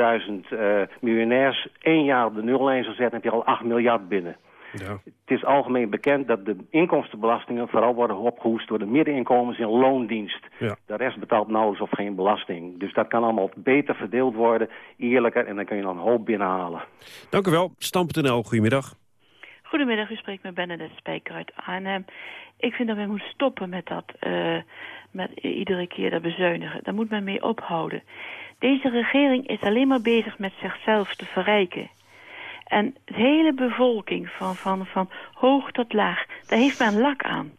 100.000 miljonairs één jaar op de nullijn zou zetten, heb je al 8 miljard binnen. Ja. Het is algemeen bekend dat de inkomstenbelastingen vooral worden opgehoest door de middeninkomens in loondienst. Ja. De rest betaalt nauwelijks of geen belasting. Dus dat kan allemaal beter verdeeld worden, eerlijker en dan kun je dan een hoop binnenhalen. Dank u wel. Stam.nl, goedemiddag. Goedemiddag, u spreekt met Bernadette Spijker uit Arnhem. Ik vind dat men moet stoppen met dat, uh, met iedere keer dat bezuinigen. Daar moet men mee ophouden. Deze regering is alleen maar bezig met zichzelf te verrijken. En de hele bevolking, van, van, van hoog tot laag, daar heeft men lak aan.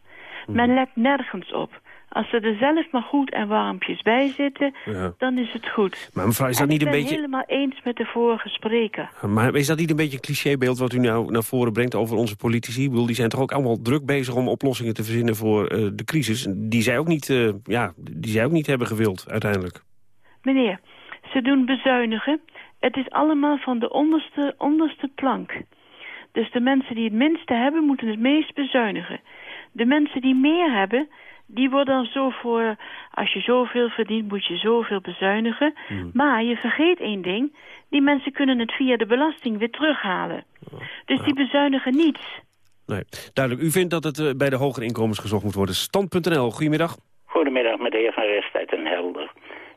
Men let nergens op. Als ze er zelf maar goed en warmpjes bij zitten, Ja. dan is het goed. Maar mevrouw, is dat niet ik een ben beetje... helemaal eens met de vorige spreker. Maar is dat niet een beetje een clichébeeld wat u nou naar voren brengt over onze politici? Ik bedoel, die zijn toch ook allemaal druk bezig om oplossingen te verzinnen voor eh, de crisis. Die zij ook niet, eh, ja, die zij ook niet hebben gewild uiteindelijk. Meneer, ze doen bezuinigen. Het is allemaal van de onderste, onderste plank. Dus de mensen die het minste hebben, moeten het meest bezuinigen. De mensen die meer hebben, die worden dan zo voor... als je zoveel verdient, moet je zoveel bezuinigen. Maar je vergeet één ding. Die mensen kunnen het via de belasting weer terughalen. Dus die bezuinigen niets. Nee, duidelijk. U vindt dat het eh, bij de hogere inkomens gezocht moet worden. Stand.nl, goedemiddag. Goedemiddag, met de heer Van Rest uit Den Helder.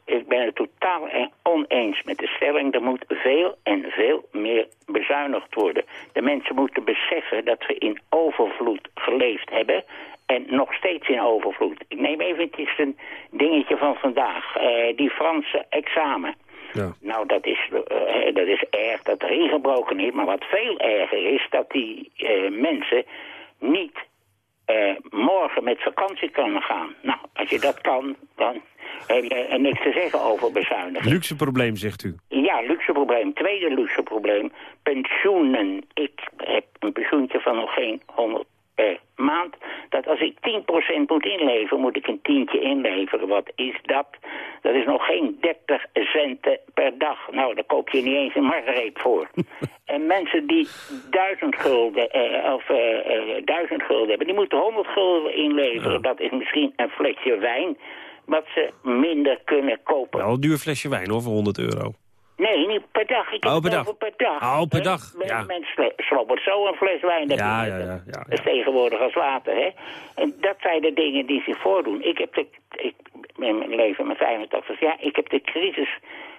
Ik ben het totaal en oneens met de stelling. Er moet veel en veel meer bezuinigd worden. De mensen moeten beseffen dat we in overvloed geleefd hebben... en nog steeds in overvloed. Ik neem eventjes een dingetje van vandaag. Eh, die Franse examen. Ja. Nou, dat is, eh, dat is erg dat er ingebroken is. Maar wat veel erger is, dat die eh, mensen niet eh, morgen met vakantie kunnen gaan. Nou, als je dat kan, dan heb je er niks te zeggen over bezuinigen. Luxe probleem, zegt u. Ja, luxe probleem. Tweede luxe probleem. Pensioenen. Ik heb een pensioentje van nog geen 100 per maand. Dat als ik 10% moet inleveren, moet ik een tientje inleveren. Wat is dat? Dat is nog geen 30 centen per dag. Nou, daar koop je niet eens een margareet voor. en mensen die duizend gulden, eh, of eh, eh, duizend gulden hebben, die moeten 100 gulden inleveren. Dat is misschien een flesje wijn, wat ze minder kunnen kopen. Wel een duur flesje wijn hoor, voor 100 euro. Nee, niet per dag. Ik heb Oh, per het dag. per dag. Oh, per dag, Men- ja. Mensen slobbert zo een fles wijn. Dat, Ja, ja, ja, ja, dat is tegenwoordig als water, hè. En dat zijn de dingen die zich voordoen. Ik heb de, ik ben mijn leven met 85 jaar, ik heb de crisis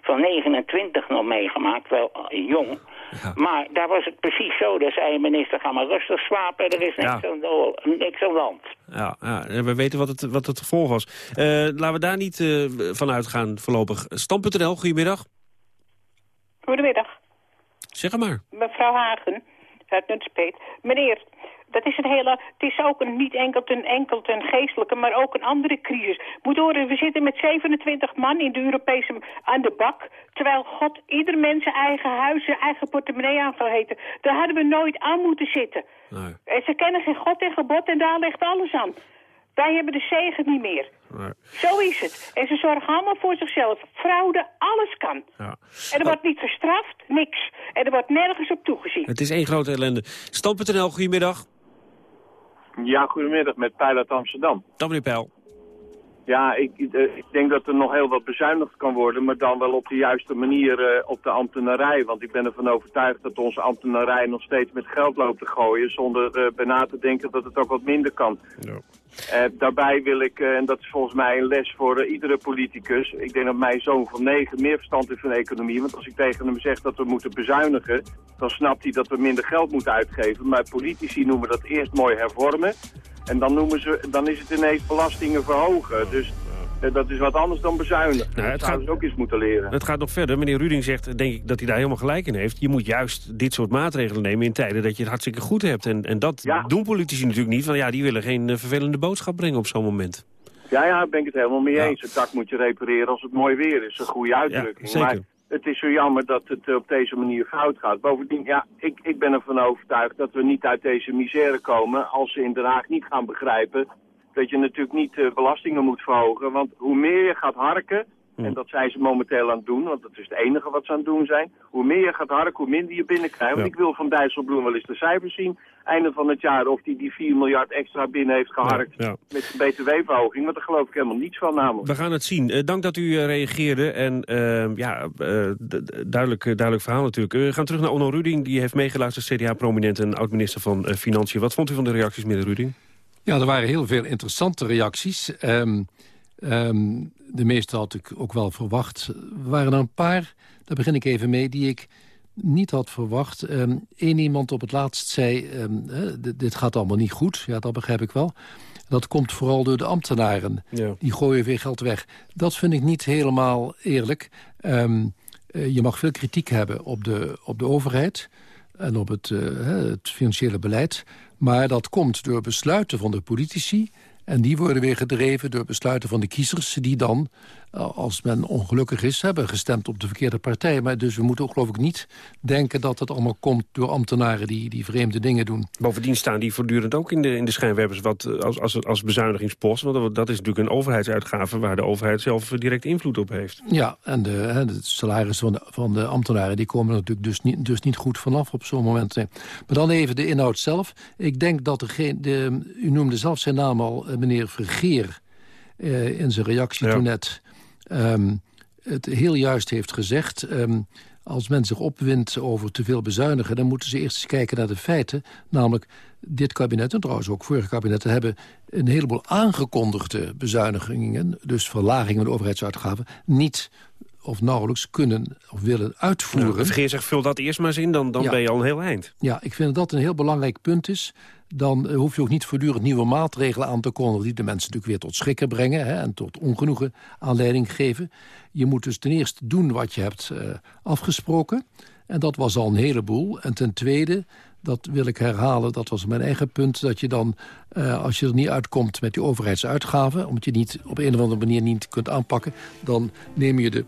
van 29 nog meegemaakt, wel eh, jong. Maar daar was het precies zo. Daar zei minister, ga maar rustig slapen, er is niks, Ja. aan, de, niks aan de hand. Ja, ja, we weten wat het, wat het gevolg was. Eh, laten we daar niet eh, van uitgaan voorlopig. Stam.nl, goedemiddag. Goedemiddag, Zeg maar. mevrouw Hagen uit Nunspeet. Meneer, dat is het hele, het is ook een, niet enkel een, enkel een geestelijke, maar ook een andere crisis. Moet horen, we zitten met 27 man in de Europese aan de bak, terwijl God ieder mens zijn eigen huis, zijn eigen portemonnee aan zou heten. Daar hadden we nooit aan moeten zitten. En ze kennen geen God en gebod en daar ligt alles aan. Wij hebben de zegen niet meer. Zo is het. En ze zorgen allemaal voor zichzelf. Fraude, alles kan. Ja. En er wordt niet gestraft, niks. En er wordt nergens op toegezien. Het is één grote ellende. Stam.nl, goedemiddag. Ja, goedemiddag met Pijl uit Amsterdam. Dan meneer Pijl. Ja, ik, ik denk dat er nog heel wat bezuinigd kan worden, maar dan wel op de juiste manier eh, op de ambtenarij. Want ik ben ervan overtuigd dat onze ambtenarij nog steeds met geld loopt te gooien, zonder uh, bij na te denken dat het ook wat minder kan. Ja. Daarbij wil ik, en dat is volgens mij een les voor iedere politicus, ik denk dat mijn zoon van negen meer verstand heeft van economie. Want als ik tegen hem zeg dat we moeten bezuinigen, dan snapt hij dat we minder geld moeten uitgeven. Maar politici noemen dat eerst mooi hervormen. En dan, noemen ze, dan is het ineens belastingen verhogen. Dus eh, dat is wat anders dan bezuinigen. Nou, dat zouden ze ook eens moeten leren. Het gaat nog verder. Meneer Ruding zegt, denk ik, dat hij daar helemaal gelijk in heeft. Je moet juist dit soort maatregelen nemen in tijden dat je het hartstikke goed hebt. En, en dat doen politici natuurlijk niet. Van ja, die willen geen uh, vervelende boodschap brengen op zo'n moment. Ja, ja, daar ben ik het helemaal mee eens. Het dak moet je repareren als het mooi weer is. Een goede uitdrukking. Ja, zeker het is zo jammer dat het op deze manier fout gaat. Bovendien, ja, ik, ik ben ervan overtuigd dat we niet uit deze misère komen als ze in Den Haag niet gaan begrijpen dat je natuurlijk niet uh, belastingen moet verhogen. Want hoe meer je gaat harken, en dat zijn ze momenteel aan het doen, want dat is het enige wat ze aan het doen zijn. Hoe meer je gaat harken, hoe minder je binnenkrijgt. Want ik wil van Dijsselbloem wel eens de cijfers zien. Einde van het jaar of hij die 4 miljard extra binnen heeft geharkt met de btw-verhoging. Want daar geloof ik helemaal niets van namelijk. We gaan het zien. Uh, dank dat u uh, reageerde. En uh, ja, duidelijk, duidelijk verhaal natuurlijk. we gaan terug naar Onno Ruding. Die heeft meegeluisterd, CDA-prominent en oud-minister van Financiën. Wat vond u van de reacties, meneer Ruding? Ja, er waren heel veel interessante reacties. Um, um, de meeste had ik ook wel verwacht. Er waren er een paar, daar begin ik even mee, die ik niet had verwacht. Eén um, iemand op het laatst zei, dit gaat allemaal niet goed. Ja, dat begrijp ik wel. Dat komt vooral door de ambtenaren. Ja. Die gooien weer geld weg. Dat vind ik niet helemaal eerlijk. Uh, je mag veel kritiek hebben op de, op de overheid en op het, uh, het financiële beleid. Maar dat komt door besluiten van de politici... En die worden weer gedreven door besluiten van de kiezers... die dan, als men ongelukkig is, hebben gestemd op de verkeerde partij. Maar dus we moeten ook geloof ik niet denken dat het allemaal komt... door ambtenaren die, die vreemde dingen doen. Bovendien staan die voortdurend ook in de, in de schijnwerpers wat, eh, als, als, als bezuinigingspost. Want dat is natuurlijk een overheidsuitgave... waar de overheid zelf direct invloed op heeft. Ja, en de, de salaris van de, van de ambtenaren... die komen natuurlijk dus niet, dus niet goed vanaf op zo'n moment. Maar dan even de inhoud zelf. Ik denk dat er geen... De, u noemde zelf zijn naam al eh, meneer Vergeer uh, in zijn reactie ja. toen net... Um, het heel juist heeft gezegd... Um, als men zich opwindt over te veel bezuinigen... dan moeten ze eerst eens kijken naar de feiten. Namelijk, dit kabinet en trouwens ook vorige kabinetten... hebben een heleboel aangekondigde bezuinigingen... dus verlagingen van de overheidsuitgaven... niet of nauwelijks kunnen of willen uitvoeren. Nou, Vergeer zegt, vul dat eerst maar eens in, dan, dan ja. ben je al een heel eind. Ja, ik vind dat dat een heel belangrijk punt is dan hoef je ook niet voortdurend nieuwe maatregelen aan te kondigen... die de mensen natuurlijk weer tot schrikken brengen hè, en tot ongenoegen aanleiding geven. Je moet dus ten eerste doen wat je hebt uh, afgesproken. En dat was al een heleboel. En ten tweede, dat wil ik herhalen, dat was mijn eigen punt... dat je dan, uh, als je er niet uitkomt met die overheidsuitgaven... omdat je niet op een of andere manier niet kunt aanpakken... dan neem je de,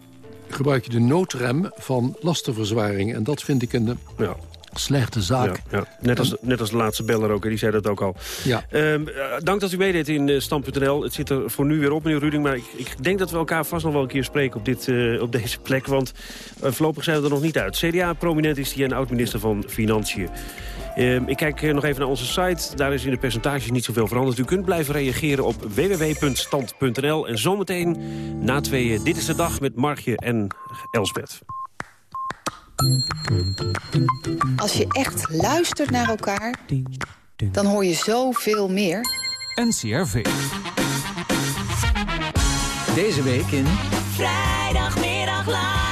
gebruik je de noodrem van lastenverzwaring. En dat vind ik een... Ja slechte zaak. Ja, ja. Net, als, net als de laatste beller ook, die zei dat ook al. Ja. Um, dank dat u meedeed in uh, Stand.nl. Het zit er voor nu weer op, meneer Ruding. Maar ik, ik, denk dat we elkaar vast nog wel een keer spreken op, dit, uh, op deze plek. Want uh, voorlopig zijn we er nog niet uit. CDA-prominent is die en oud-minister van Financiën. Um, ik kijk nog even naar onze site. Daar is in de percentages niet zoveel veranderd. U kunt blijven reageren op www.stand.nl. En zometeen na tweeën, dit is de dag met Margje en Elsbeth. Als je echt luistert naar elkaar, dan hoor je zoveel meer. NCRV. Deze week in... Vrijdagmiddag live.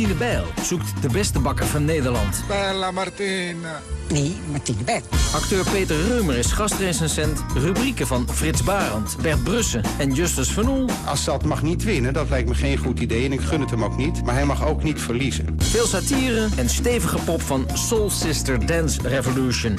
Martine Bijl zoekt de beste bakker van Nederland. Bella Martina. Nee, Martine Bijl. Acteur Peter Reumer is gastrecensent. Rubrieken van Frits Barend, Bert Brussen en Justus Van Oel. Assad mag niet winnen, dat lijkt me geen goed idee en ik gun het hem ook niet. Maar hij mag ook niet verliezen. Veel satire en stevige pop van Soul Sister Dance Revolution.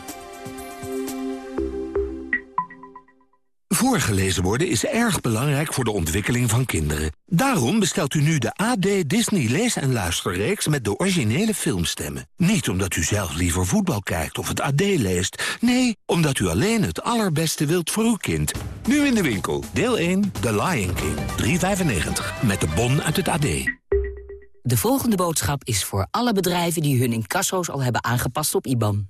Voorgelezen worden is erg belangrijk voor de ontwikkeling van kinderen. Daarom bestelt u nu de AD Disney Lees- en Luisterreeks met de originele filmstemmen. Niet omdat u zelf liever voetbal kijkt of het AD leest. Nee, omdat u alleen het allerbeste wilt voor uw kind. Nu in de winkel. Deel 1, The Lion King. 3,95. Met de bon uit het AD. De volgende boodschap is voor alle bedrijven die hun incasso's al hebben aangepast op IBAN.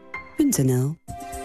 www.ncrv.nl